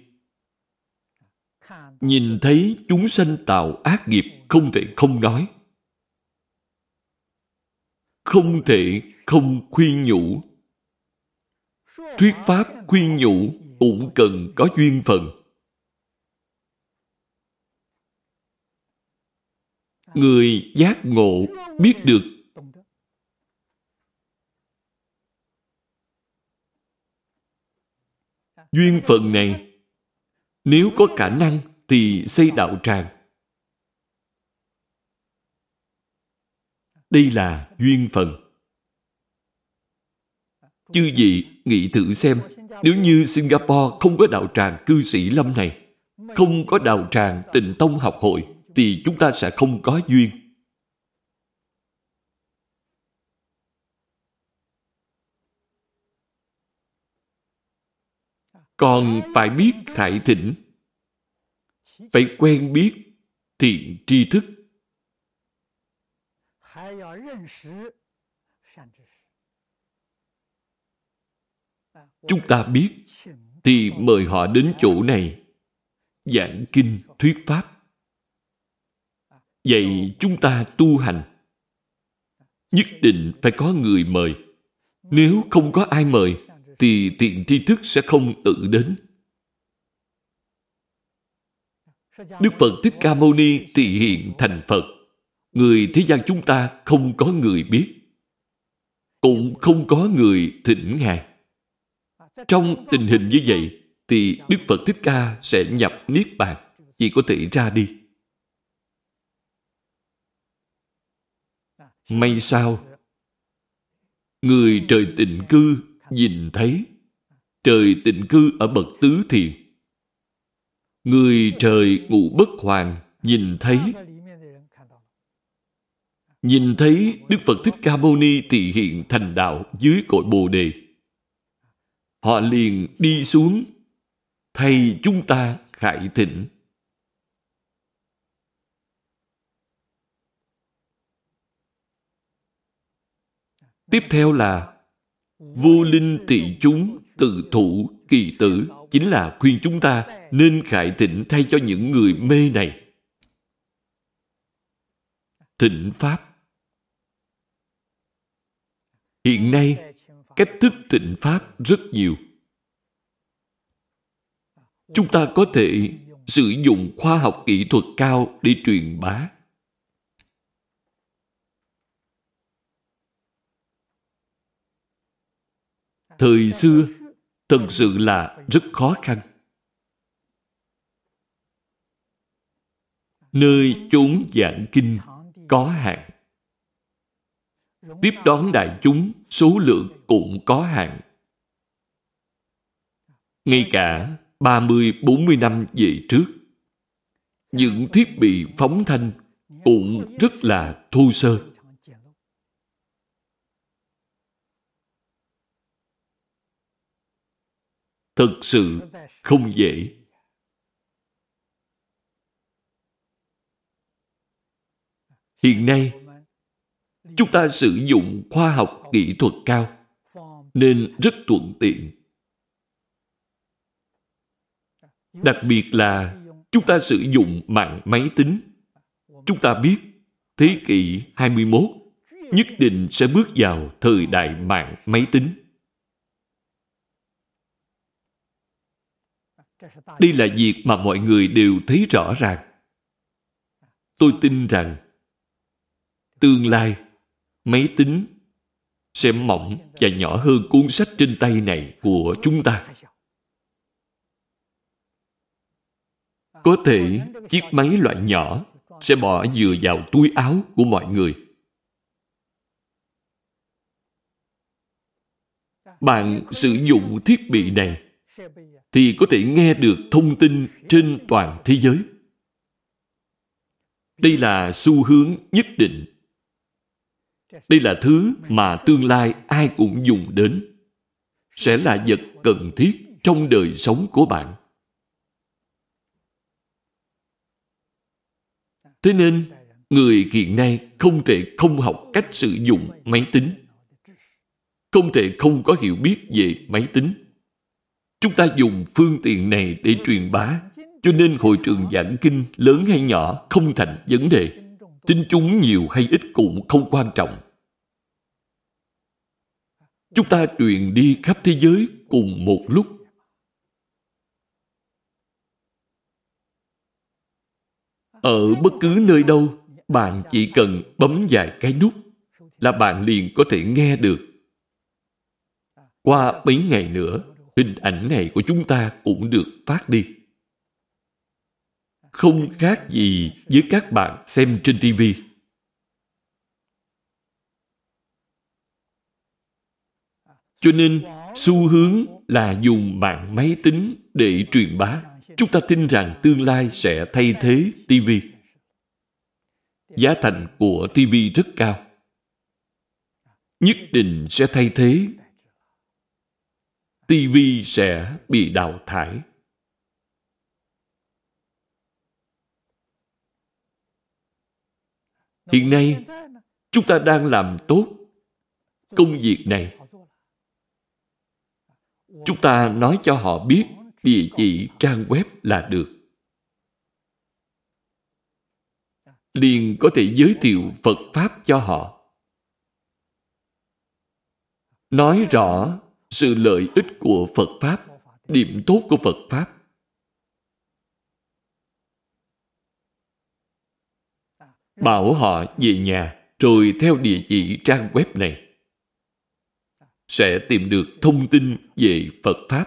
Nhìn thấy chúng sanh tạo ác nghiệp không thể không nói. Không thể không khuyên nhủ. Thuyết pháp khuyên nhủ cũng cần có duyên phận. Người giác ngộ biết được. Duyên phận này, nếu có khả năng thì xây đạo tràng. Đây là duyên phận. Chư vị nghĩ thử xem, nếu như singapore không có đạo tràng cư sĩ lâm này, không có đạo tràng tình tông học hội thì chúng ta sẽ không có duyên. Còn phải biết khải thỉnh phải quen biết thiện tri thức. Chúng ta biết thì mời họ đến chỗ này giảng kinh thuyết pháp vậy chúng ta tu hành. Nhất định phải có người mời. Nếu không có ai mời thì tiện tri thức sẽ không tự đến. Đức phật thích ca mâu ni thị hiện thành phật. Người thế gian chúng ta không có người biết. Cũng không có người thỉnh Ngài. Trong tình hình như vậy, thì Đức Phật Thích Ca sẽ nhập Niết Bàn, chỉ có thể ra đi. May sao, người trời tịnh cư nhìn thấy, trời tịnh cư ở bậc tứ thiền. Người trời ngụ bất hoàng nhìn thấy nhìn thấy Đức Phật Thích Ca Mâu Ni thị hiện thành đạo dưới cội Bồ Đề. Họ liền đi xuống, thầy chúng ta khải thịnh. Tiếp theo là vô linh tị chúng tự thủ kỳ tử chính là khuyên chúng ta nên khải thịnh thay cho những người mê này. Thịnh Pháp Hiện nay, cách thức tịnh Pháp rất nhiều. Chúng ta có thể sử dụng khoa học kỹ thuật cao để truyền bá. Thời xưa, thật sự là rất khó khăn. Nơi chốn giảng kinh có hạn tiếp đón đại chúng số lượng cũng có hạn. Ngay cả 30-40 năm về trước, những thiết bị phóng thanh cũng rất là thô sơ. Thực sự không dễ. Hiện nay, Chúng ta sử dụng khoa học kỹ thuật cao, nên rất thuận tiện. Đặc biệt là chúng ta sử dụng mạng máy tính. Chúng ta biết thế kỷ 21 nhất định sẽ bước vào thời đại mạng máy tính. Đây là việc mà mọi người đều thấy rõ ràng. Tôi tin rằng tương lai máy tính sẽ mỏng và nhỏ hơn cuốn sách trên tay này của chúng ta. Có thể chiếc máy loại nhỏ sẽ bỏ vừa vào túi áo của mọi người. Bạn sử dụng thiết bị này thì có thể nghe được thông tin trên toàn thế giới. Đây là xu hướng nhất định đây là thứ mà tương lai ai cũng dùng đến. Sẽ là vật cần thiết trong đời sống của bạn. Thế nên, người hiện nay không thể không học cách sử dụng máy tính. Không thể không có hiểu biết về máy tính. Chúng ta dùng phương tiện này để truyền bá, cho nên hội trường giảng kinh lớn hay nhỏ không thành vấn đề. Tin chúng nhiều hay ít cũng không quan trọng. Chúng ta truyền đi khắp thế giới cùng một lúc. Ở bất cứ nơi đâu, bạn chỉ cần bấm vài cái nút là bạn liền có thể nghe được. Qua mấy ngày nữa, hình ảnh này của chúng ta cũng được phát đi không khác gì với các bạn xem trên TV. Cho nên, xu hướng là dùng mạng máy tính để truyền bá. Chúng ta tin rằng tương lai sẽ thay thế TV. Giá thành của TV rất cao. Nhất định sẽ thay thế. TV sẽ bị đào thải. Hiện nay, chúng ta đang làm tốt công việc này. Chúng ta nói cho họ biết địa chỉ trang web là được. Liền có thể giới thiệu Phật Pháp cho họ. Nói rõ sự lợi ích của Phật Pháp, điểm tốt của Phật Pháp. Bảo họ về nhà rồi theo địa chỉ trang web này. sẽ tìm được thông tin về Phật Pháp.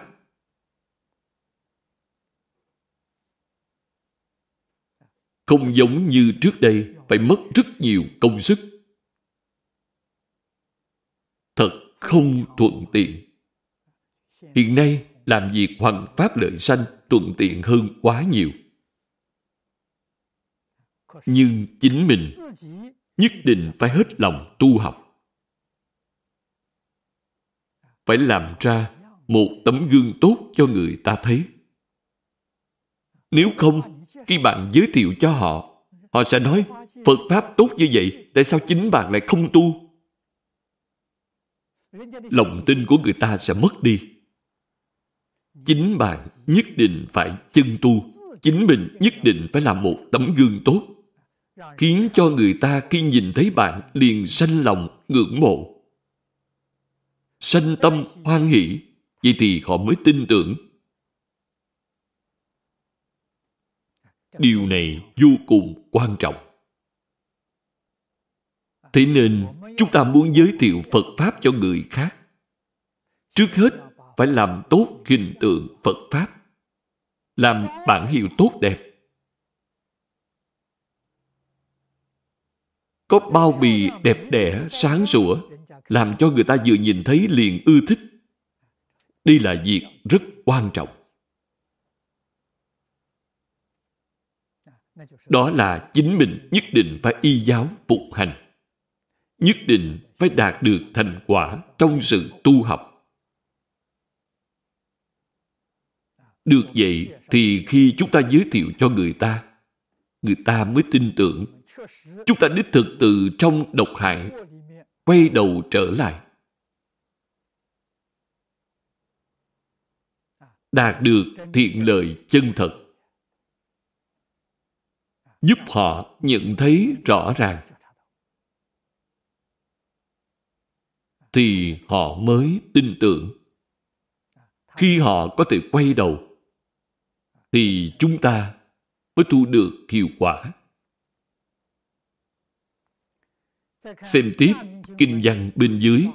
Không giống như trước đây phải mất rất nhiều công sức. Thật không thuận tiện. Hiện nay làm việc hoằng pháp lợi sanh thuận tiện hơn quá nhiều. Nhưng chính mình nhất định phải hết lòng tu học. Phải làm ra một tấm gương tốt cho người ta thấy. Nếu không, khi bạn giới thiệu cho họ, họ sẽ nói, Phật Pháp tốt như vậy, tại sao chính bạn lại không tu? Lòng tin của người ta sẽ mất đi. Chính bạn nhất định phải chân tu, chính mình nhất định phải làm một tấm gương tốt, khiến cho người ta khi nhìn thấy bạn liền sanh lòng ngưỡng mộ. Sanh tâm hoan hỷ, vậy thì họ mới tin tưởng. Điều này vô cùng quan trọng. Thế nên, chúng ta muốn giới thiệu Phật Pháp cho người khác. Trước hết, phải làm tốt hình tượng Phật Pháp. Làm bản hiệu tốt đẹp. Có bao bì đẹp đẽ, sáng sủa, làm cho người ta vừa nhìn thấy liền ưa thích. Đây là việc rất quan trọng. Đó là chính mình nhất định phải y giáo phục hành. Nhất định phải đạt được thành quả trong sự tu học. Được vậy thì khi chúng ta giới thiệu cho người ta, người ta mới tin tưởng. Chúng ta đích thực từ trong độc hại, quay đầu trở lại. Đạt được thiện lợi chân thật. Giúp họ nhận thấy rõ ràng. Thì họ mới tin tưởng. Khi họ có thể quay đầu thì chúng ta mới thu được hiệu quả. Xem tiếp kinh văn bên dưới.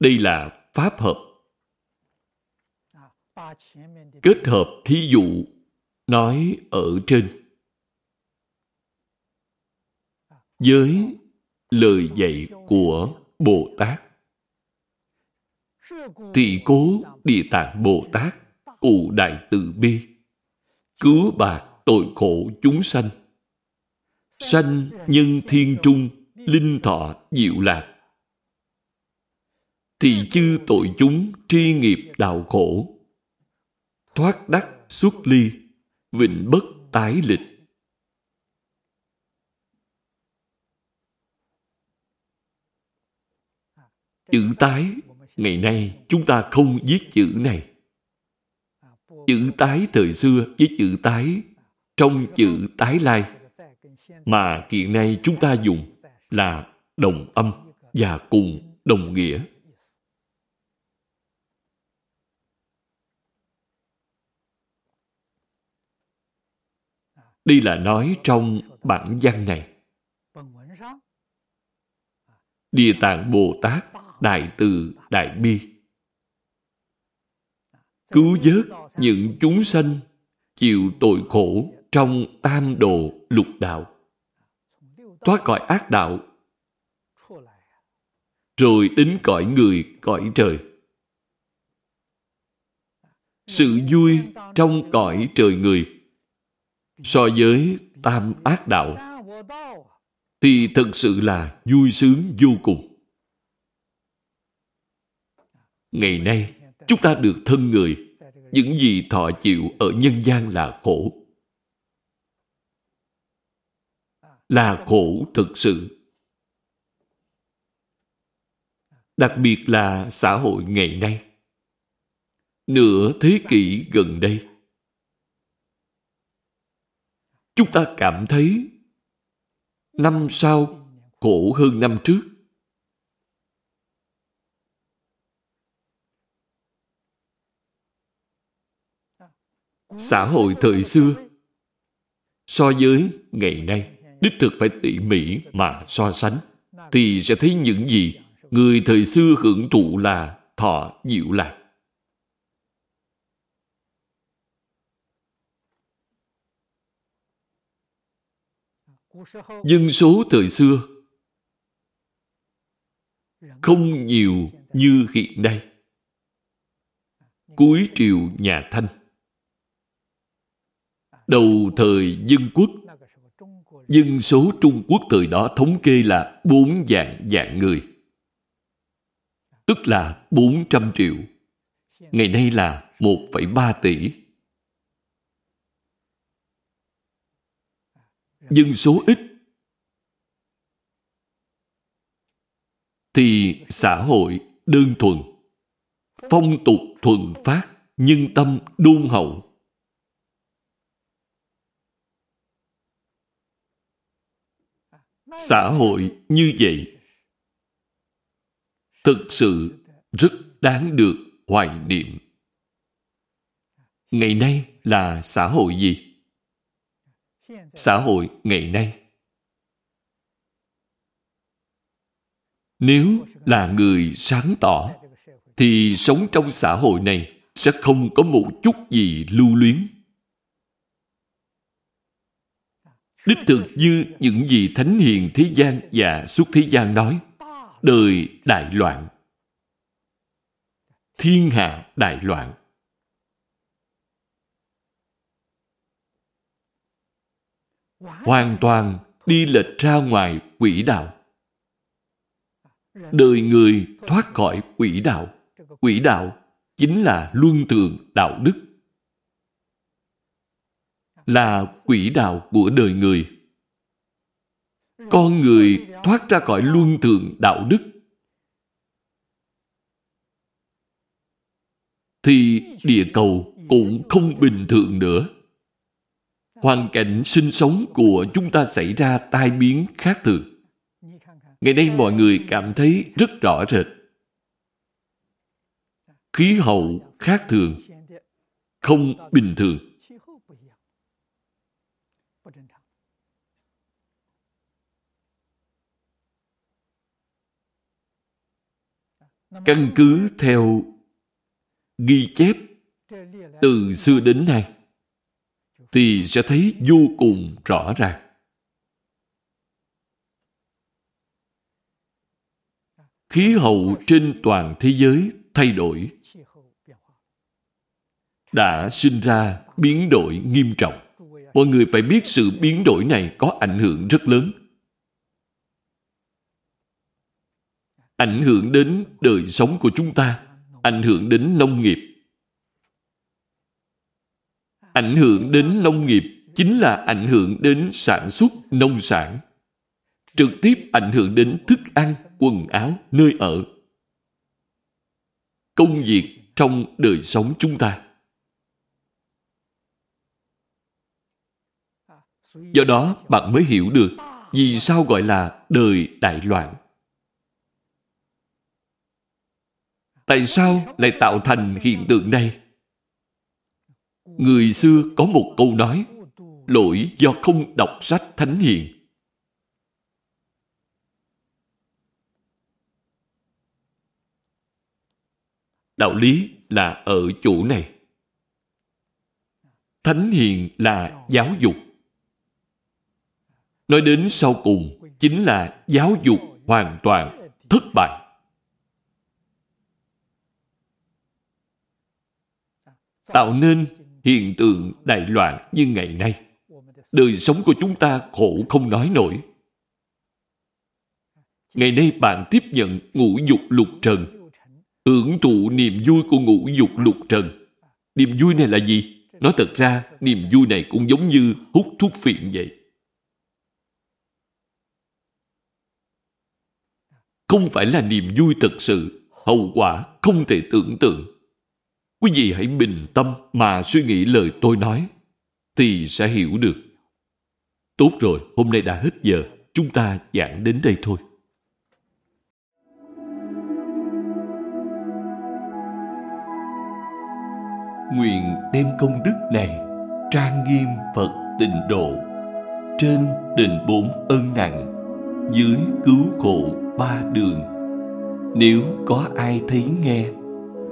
Đây là pháp hợp. Kết hợp thí dụ nói ở trên. Với lời dạy của Bồ Tát. Thị cố Địa Tạng Bồ Tát, ụ đại từ bi cứu bạc tội khổ chúng sanh. Sanh nhân thiên trung, linh thọ diệu lạc. Thì chư tội chúng tri nghiệp đạo khổ. Thoát đắc xuất ly, vịnh bất tái lịch. Chữ tái, ngày nay chúng ta không viết chữ này. Chữ tái thời xưa với chữ tái, trong chữ tái lai, mà hiện nay chúng ta dùng là đồng âm và cùng đồng nghĩa. Đây là nói trong bản văn này. Địa Tạng Bồ Tát Đại Từ Đại Bi cứu vớt những chúng sanh chịu tội khổ trong tam đồ lục đạo. Thoát cõi ác đạo, rồi đến cõi người, cõi trời. Sự vui trong cõi trời người so với tam ác đạo thì thật sự là vui sướng vô cùng. Ngày nay, chúng ta được thân người những gì thọ chịu ở nhân gian là khổ. Là khổ thực sự. Đặc biệt là xã hội ngày nay. Nửa thế kỷ gần đây. Chúng ta cảm thấy năm sau khổ hơn năm trước. Xã hội thời xưa so với ngày nay, đích thực phải tỉ mỉ mà so sánh, thì sẽ thấy những gì người thời xưa hưởng thụ là thọ diệu lạc. Dân số thời xưa không nhiều như hiện nay. Cuối triều nhà Thanh Đầu thời dân quốc Dân số Trung Quốc thời đó thống kê là 4 dạng dạng người. Tức là 400 triệu. Ngày nay là 1,3 tỷ. Dân số ít thì xã hội đơn thuần, phong tục thuần phát, nhân tâm đôn hậu. Xã hội như vậy thực sự rất đáng được hoài niệm. Ngày nay là xã hội gì? Xã hội ngày nay Nếu là người sáng tỏ, thì sống trong xã hội này sẽ không có một chút gì lưu luyến. Đích thực như những gì Thánh Hiền Thế gian và Suốt Thế gian nói, đời đại loạn, thiên hạ đại loạn. Hoàn toàn đi lệch ra ngoài quỹ đạo đời người thoát khỏi quỹ đạo. Quỹ đạo chính là luân thường đạo đức. Là quỹ đạo của đời người. Con người thoát ra khỏi luân thường đạo đức thì địa cầu cũng không bình thường nữa. Hoàn cảnh sinh sống của chúng ta xảy ra tai biến khác thường. Ngày nay mọi người cảm thấy rất rõ rệt. Khí hậu khác thường, không bình thường. Căn cứ theo ghi chép từ xưa đến nay, thì sẽ thấy vô cùng rõ ràng. khí hậu trên toàn thế giới thay đổi, đã sinh ra biến đổi nghiêm trọng. Mọi người phải biết sự biến đổi này có ảnh hưởng rất lớn. Ảnh hưởng đến đời sống của chúng ta, ảnh hưởng đến nông nghiệp. Ảnh hưởng đến nông nghiệp chính là ảnh hưởng đến sản xuất nông sản. Trực tiếp ảnh hưởng đến thức ăn quần áo, nơi ở. Công việc trong đời sống chúng ta. Do đó bạn mới hiểu được vì sao gọi là đời đại loạn. Tại sao lại tạo thành hiện tượng này? Người xưa có một câu nói, lỗi do không đọc sách thánh hiền. Đạo lý là ở chỗ này. Thánh hiền là giáo dục. Nói đến sau cùng chính là giáo dục hoàn toàn thất bại. Tạo nên hiện tượng đại loạn như ngày nay. Đời sống của chúng ta khổ không nói nổi. Ngày nay bạn tiếp nhận ngũ dục lục trần Hưởng thụ niềm vui của ngũ dục lục trần. Niềm vui này là gì? Nói thật ra, niềm vui này cũng giống như hút thuốc phiện vậy. Không phải là niềm vui thật sự, hậu quả không thể tưởng tượng. Quý vị hãy bình tâm mà suy nghĩ lời tôi nói, thì sẽ hiểu được. Tốt rồi, hôm nay đã hết giờ, chúng ta giảng đến đây thôi. nguyện đem công đức này trang nghiêm Phật tịnh độ trên đền bốn ân nặng dưới cứu khổ ba đường Nếu có ai thấy nghe,